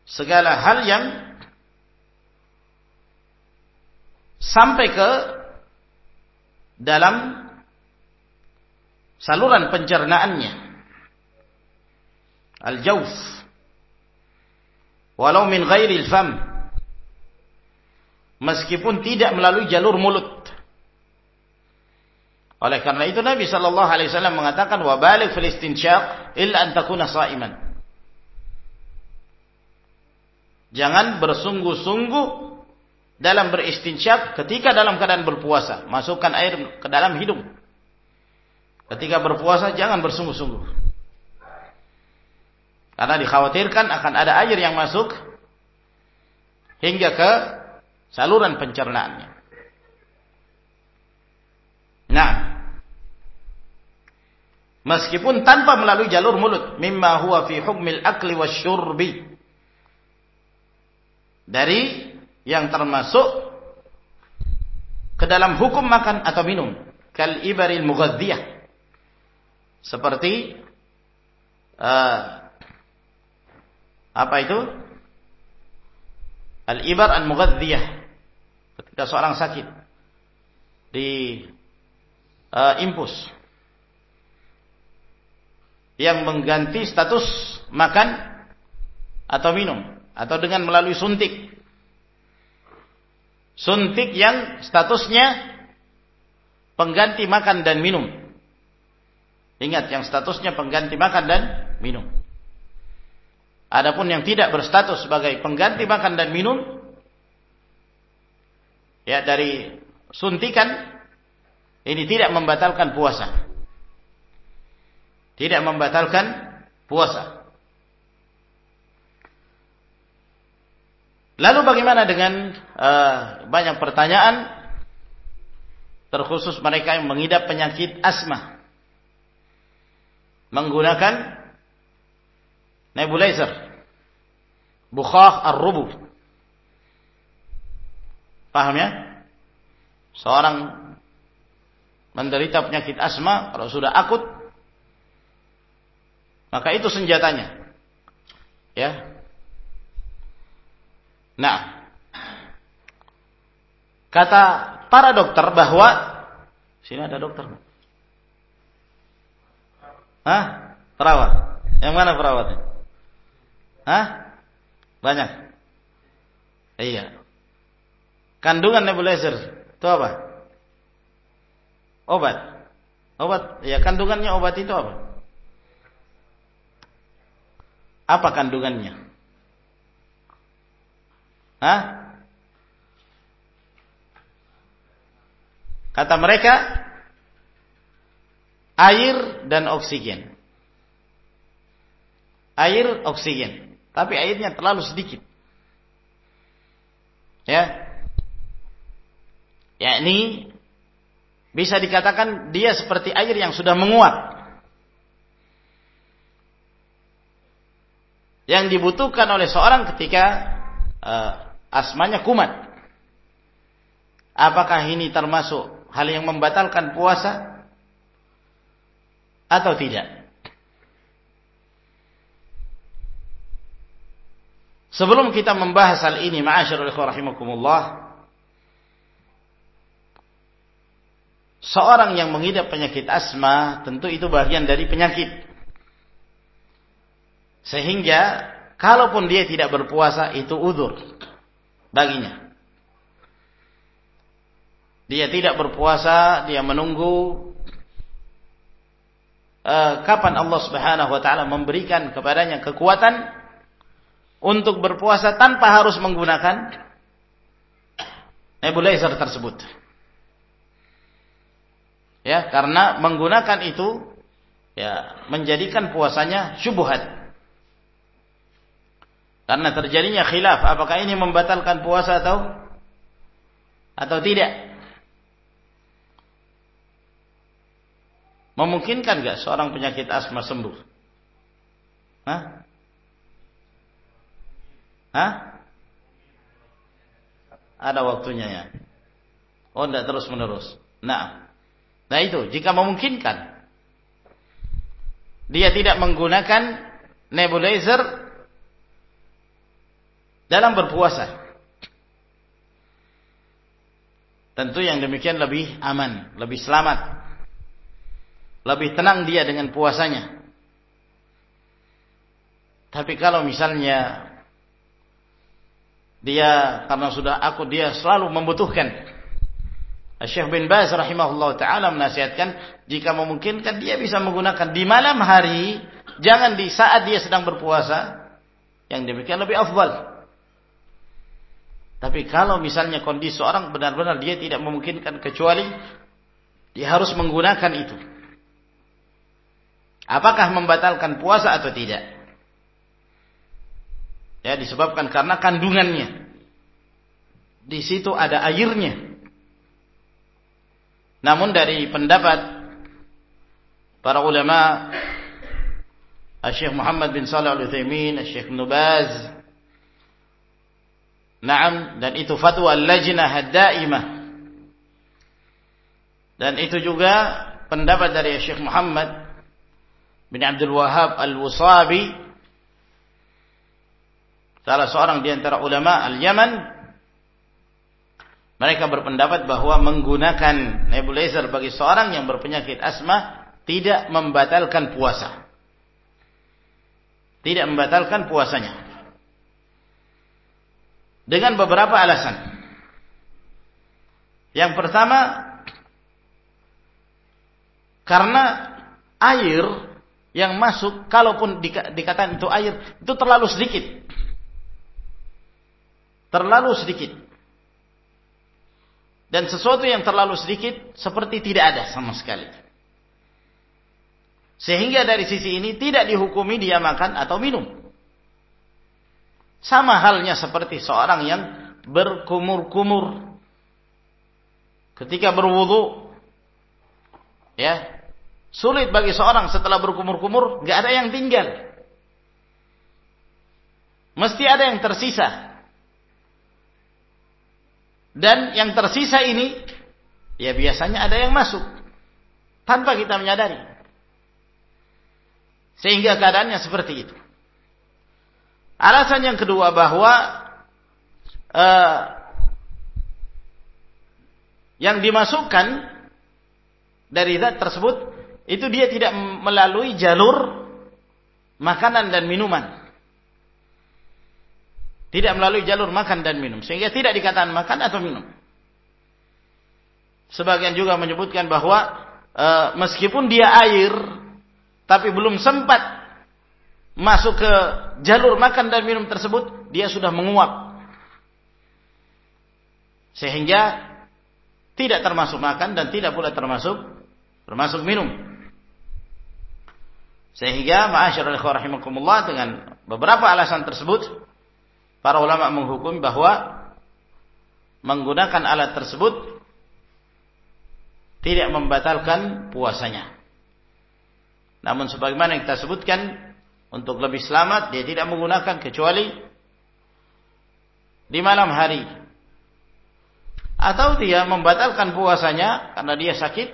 segala hal yang sampai ke dalam saluran pencernaannya. Al-jawf walau min ghairi al-fam meskipun tidak melalui jalur mulut oleh karena itu Nabi sallallahu alaihi wasallam mengatakan wa balik fil istinsyaq illa an takuna sha'iman Jangan bersungguh-sungguh dalam beristinsyak ketika dalam keadaan berpuasa. Masukkan air ke dalam hidung. Ketika berpuasa jangan bersungguh-sungguh. Karena dikhawatirkan akan ada air yang masuk hingga ke saluran pencernaannya. Nah, meskipun tanpa melalui jalur mulut, mimma huwa fi hukmil akli wasyurbi dari yang termasuk ke dalam hukum makan atau minum kal ibaril mughadziyah seperti uh, apa itu al ibar al mughadziyah ketika seorang sakit di uh, impus yang mengganti status makan atau minum atau dengan melalui suntik. Suntik yang statusnya pengganti makan dan minum. Ingat yang statusnya pengganti makan dan minum. Adapun yang tidak berstatus sebagai pengganti makan dan minum ya dari suntikan ini tidak membatalkan puasa. Tidak membatalkan puasa. Lalu bagaimana dengan uh, banyak pertanyaan terkhusus mereka yang mengidap penyakit asma menggunakan nebulizer bukhah ar-rubu paham ya seorang menderita penyakit asma kalau sudah akut maka itu senjatanya ya Nah, kata para dokter bahwa sini ada dokter. Hah? Perawat. Yang mana perawatnya? Hah? Banyak. Iya. Kandungan nebulizer itu apa? Obat. Obat. Ya, kandungannya obat itu apa? Apa kandungannya? Hah? Kata mereka air dan oksigen. Air, oksigen. Tapi airnya terlalu sedikit. Ya. Ini bisa dikatakan dia seperti air yang sudah menguap. Yang dibutuhkan oleh seorang ketika uh, asmanya kumat. Apakah ini termasuk hal yang membatalkan puasa atau tidak? Sebelum kita membahas hal ini, ma'asyarul rahimakumullah, seorang yang mengidap penyakit asma tentu itu bagian dari penyakit. Sehingga kalaupun dia tidak berpuasa itu udur baginya. Dia tidak berpuasa, dia menunggu uh, kapan Allah Subhanahu wa taala memberikan kepadanya kekuatan untuk berpuasa tanpa harus menggunakan nebulizer tersebut. Ya, karena menggunakan itu ya menjadikan puasanya syubhat. Karena terjadinya khilaf apakah ini membatalkan puasa atau atau tidak. Memungkinkan gak seorang penyakit asma sembuh? Hah? Hah? Ada waktunya ya. Oh, tidak terus menerus. Nah, nah itu jika memungkinkan dia tidak menggunakan nebulizer dalam berpuasa. Tentu yang demikian lebih aman, lebih selamat. Lebih tenang dia dengan puasanya. Tapi kalau misalnya dia karena sudah aku dia selalu membutuhkan Syekh bin Baz rahimahullah taala menasihatkan jika memungkinkan dia bisa menggunakan di malam hari jangan di saat dia sedang berpuasa yang demikian lebih afdal tapi kalau misalnya kondisi seorang benar-benar dia tidak memungkinkan kecuali dia harus menggunakan itu. Apakah membatalkan puasa atau tidak? Ya, disebabkan karena kandungannya. Di situ ada airnya. Namun dari pendapat para ulama Syekh Muhammad bin Shalih Al-Utsaimin, Syekh Nubaz, Naam dan itu fatwa al-lajnah daimah Dan itu juga pendapat dari Syekh Muhammad bin Abdul Wahab Al-Wusabi salah seorang di antara ulama Al-Yaman mereka berpendapat bahwa menggunakan nebulizer bagi seorang yang berpenyakit asma tidak membatalkan puasa. Tidak membatalkan puasanya dengan beberapa alasan. Yang pertama, karena air yang masuk, kalaupun dikatakan itu air, itu terlalu sedikit. Terlalu sedikit. Dan sesuatu yang terlalu sedikit, seperti tidak ada sama sekali. Sehingga dari sisi ini tidak dihukumi dia makan atau minum. Sama halnya seperti seorang yang berkumur-kumur ketika berwudu ya sulit bagi seorang setelah berkumur-kumur nggak ada yang tinggal mesti ada yang tersisa dan yang tersisa ini ya biasanya ada yang masuk. Tanpa kita menyadari. Sehingga keadaannya seperti itu. Alasan yang kedua bahwa uh, yang dimasukkan dari zat tersebut itu dia tidak melalui jalur makanan dan minuman. Tidak melalui jalur makan dan minum sehingga tidak dikatakan makan atau minum. Sebagian juga menyebutkan bahwa e, meskipun dia air tapi belum sempat masuk ke jalur makan dan minum tersebut, dia sudah menguap. Sehingga tidak termasuk makan dan tidak pula termasuk termasuk minum. Sehingga ma'asyiral rahimakumullah dengan beberapa alasan tersebut para ulama menghukum bahwa menggunakan alat tersebut tidak membatalkan puasanya. Namun sebagaimana kita sebutkan untuk lebih selamat dia tidak menggunakan kecuali di malam hari. Atau dia membatalkan puasanya karena dia sakit.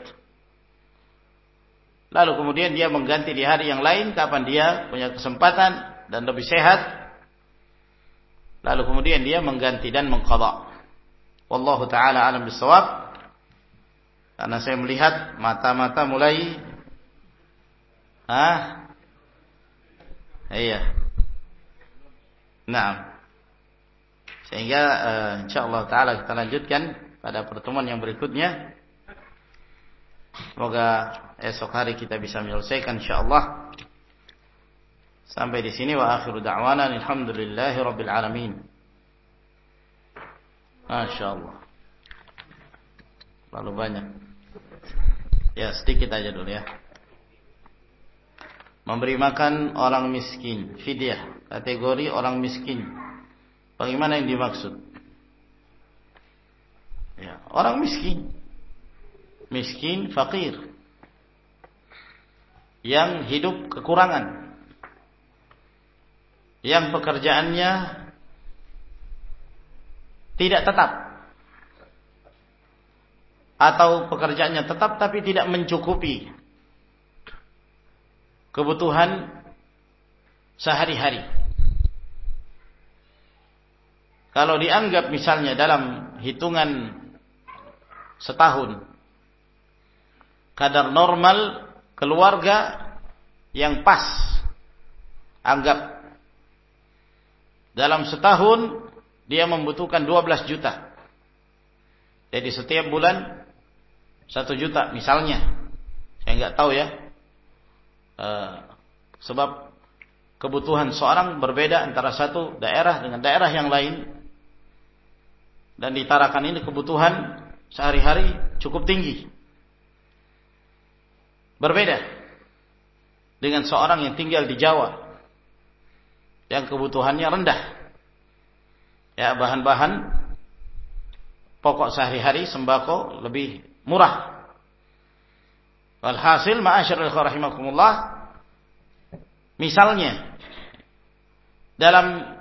Lalu kemudian dia mengganti di hari yang lain kapan dia punya kesempatan dan lebih sehat. Lalu kemudian dia mengganti dan mengqadha. Wallahu taala alam bisawab. Karena saya melihat mata-mata mulai ah Iya. Nah. Sehingga uh, insyaallah taala kita lanjutkan pada pertemuan yang berikutnya. Semoga esok hari kita bisa menyelesaikan insyaallah. Sampai di sini wa akhiru da'wana alhamdulillahi rabbil alamin. Lalu banyak. Ya sedikit aja dulu ya memberi makan orang miskin, fidyah, kategori orang miskin. Bagaimana yang dimaksud? Ya, orang miskin. Miskin, fakir. Yang hidup kekurangan. Yang pekerjaannya tidak tetap. Atau pekerjaannya tetap tapi tidak mencukupi kebutuhan sehari-hari. Kalau dianggap misalnya dalam hitungan setahun kadar normal keluarga yang pas anggap dalam setahun dia membutuhkan 12 juta. Jadi setiap bulan satu juta misalnya. Saya nggak tahu ya. Uh, sebab kebutuhan seorang berbeda antara satu daerah dengan daerah yang lain. Dan di Tarakan ini kebutuhan sehari-hari cukup tinggi. Berbeda dengan seorang yang tinggal di Jawa yang kebutuhannya rendah. Ya, bahan-bahan pokok sehari-hari sembako lebih murah. Walhasil ma'asyiral rahimakumullah misalnya dalam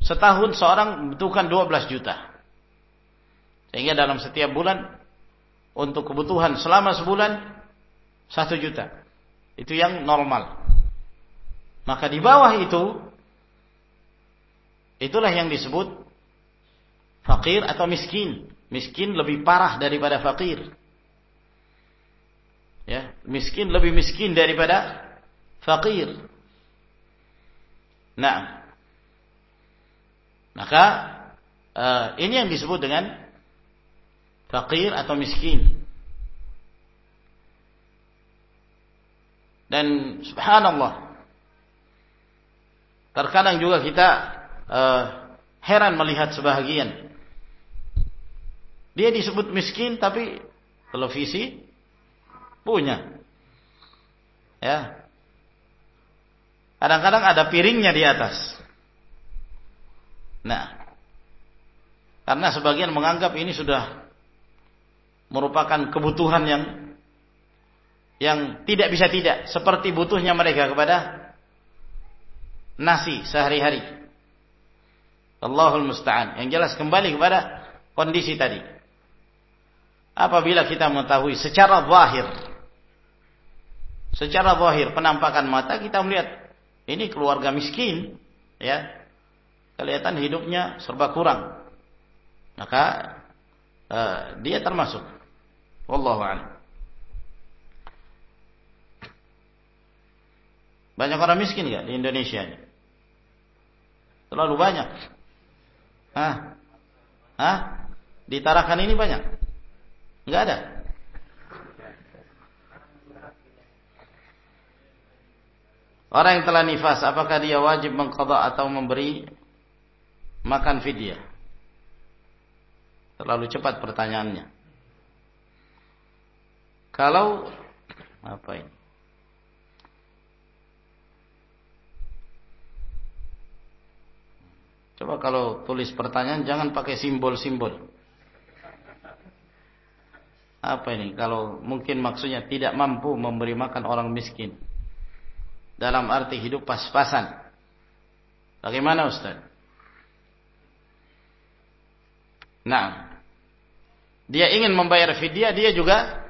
setahun seorang membutuhkan 12 juta. Sehingga dalam setiap bulan untuk kebutuhan selama sebulan satu juta. Itu yang normal. Maka di bawah itu itulah yang disebut fakir atau miskin. Miskin lebih parah daripada fakir. Ya, miskin lebih miskin daripada fakir. Nah, maka uh, ini yang disebut dengan fakir atau miskin. Dan subhanallah terkadang juga kita uh, heran melihat sebahagian dia disebut miskin tapi televisi punya. Ya. Kadang-kadang ada piringnya di atas. Nah, karena sebagian menganggap ini sudah merupakan kebutuhan yang yang tidak bisa tidak seperti butuhnya mereka kepada nasi sehari-hari. Allahul musta'an. Yang jelas kembali kepada kondisi tadi. Apabila kita mengetahui secara zahir secara zahir penampakan mata kita melihat ini keluarga miskin ya. Kelihatan hidupnya serba kurang. Maka uh, dia termasuk Wallahu a'lam. Banyak orang miskin nggak di Indonesia ini? Terlalu banyak. Hah? Hah? Di Tarakan ini banyak? Enggak ada. Orang yang telah nifas, apakah dia wajib mengqadha atau memberi makan fidyah? Terlalu cepat pertanyaannya. Kalau apa ini? Coba kalau tulis pertanyaan jangan pakai simbol-simbol. Apa ini? Kalau mungkin maksudnya tidak mampu memberi makan orang miskin. Dalam arti hidup pas-pasan. Bagaimana Ustaz? Nah, dia ingin membayar fidyah, dia juga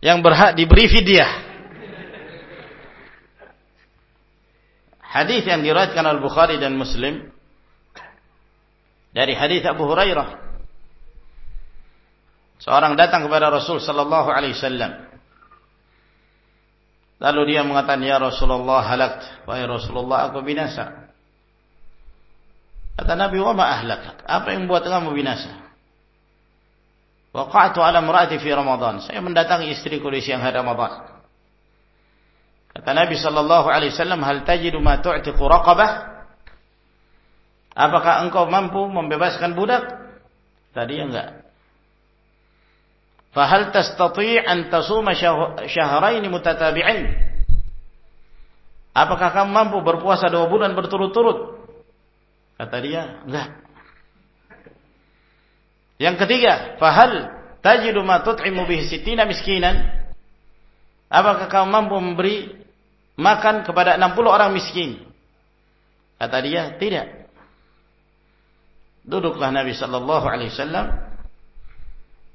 yang berhak diberi fidyah. Hadis yang diriwayatkan Al Bukhari dan Muslim dari hadis Abu Hurairah. Seorang datang kepada Rasul sallallahu alaihi wasallam. Lalu dia mengatakan, "Ya Rasulullah, halakt. Wahai Rasulullah, aku binasa." Kata Nabi, "Wa ma ahlakak?" Apa yang membuat kamu binasa? Waqa'tu ala murati fi Ramadan. Saya mendatangi istriku di siang hari Ramadan. Kata Nabi sallallahu alaihi wasallam, "Hal tajidu ma tu'tiqu raqabah?" Apakah engkau mampu membebaskan budak? Tadi enggak. Fahal tastati' an tasuma syahrain mutatabi'ain? Apakah kamu mampu berpuasa dua bulan berturut-turut? Kata dia, enggak. Yang ketiga, fahal tajidu ma tut'imu bihi sittina miskinan? Apakah kamu mampu memberi makan kepada 60 orang miskin? Kata dia, tidak. Duduklah Nabi sallallahu alaihi wasallam.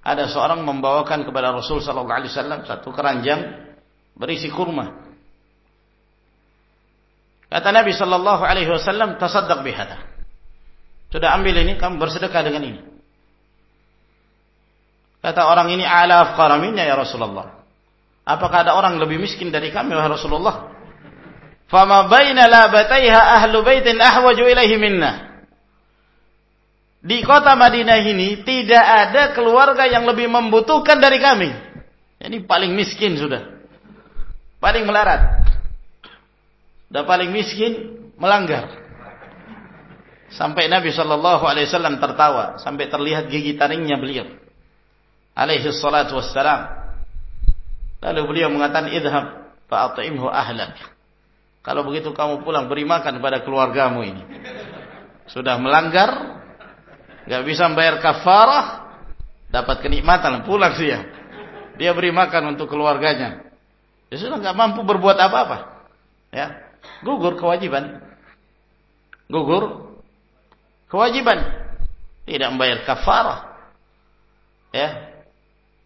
Ada seorang membawakan kepada Rasul sallallahu alaihi wasallam satu keranjang berisi kurma. Kata Nabi sallallahu alaihi wasallam, "Tasaddaq bihadha." Sudah ambil ini, kamu bersedekah dengan ini. Kata orang ini, "Ala afqara ya Rasulullah." Apakah ada orang lebih miskin dari kami wahai Rasulullah? Fama baina labataiha ahlu baitin ahwaju ilaihi minna. Di kota Madinah ini tidak ada keluarga yang lebih membutuhkan dari kami. Ini paling miskin sudah. Paling melarat. Sudah paling miskin, melanggar. Sampai Nabi Shallallahu Alaihi Wasallam tertawa, sampai terlihat gigi taringnya beliau. Alaihi salatu wassalam. Lalu beliau mengatakan, idhab fa'atimhu ahlak. Kalau begitu kamu pulang beri makan kepada keluargamu ini. Sudah melanggar, nggak bisa membayar kafarah, dapat kenikmatan, pulang dia. Dia beri makan untuk keluarganya. Dia sudah nggak mampu berbuat apa-apa. Ya, gugur kewajiban. Gugur kewajiban tidak membayar kafarah ya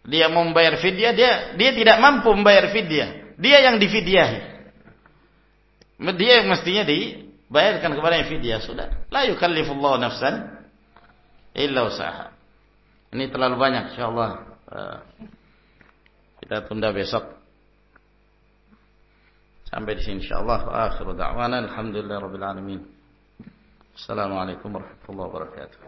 dia mau membayar fidyah dia dia tidak mampu membayar fidyah dia yang difidyahi dia mestinya dibayarkan kepada yang fidyah. Sudah. La yukallifullahu nafsan illa usaha. Ini terlalu banyak insyaallah. Eh, kita tunda besok. Sampai di sini insyaallah. Akhiru da'wana alhamdulillah rabbil alamin. Assalamualaikum warahmatullahi wabarakatuh.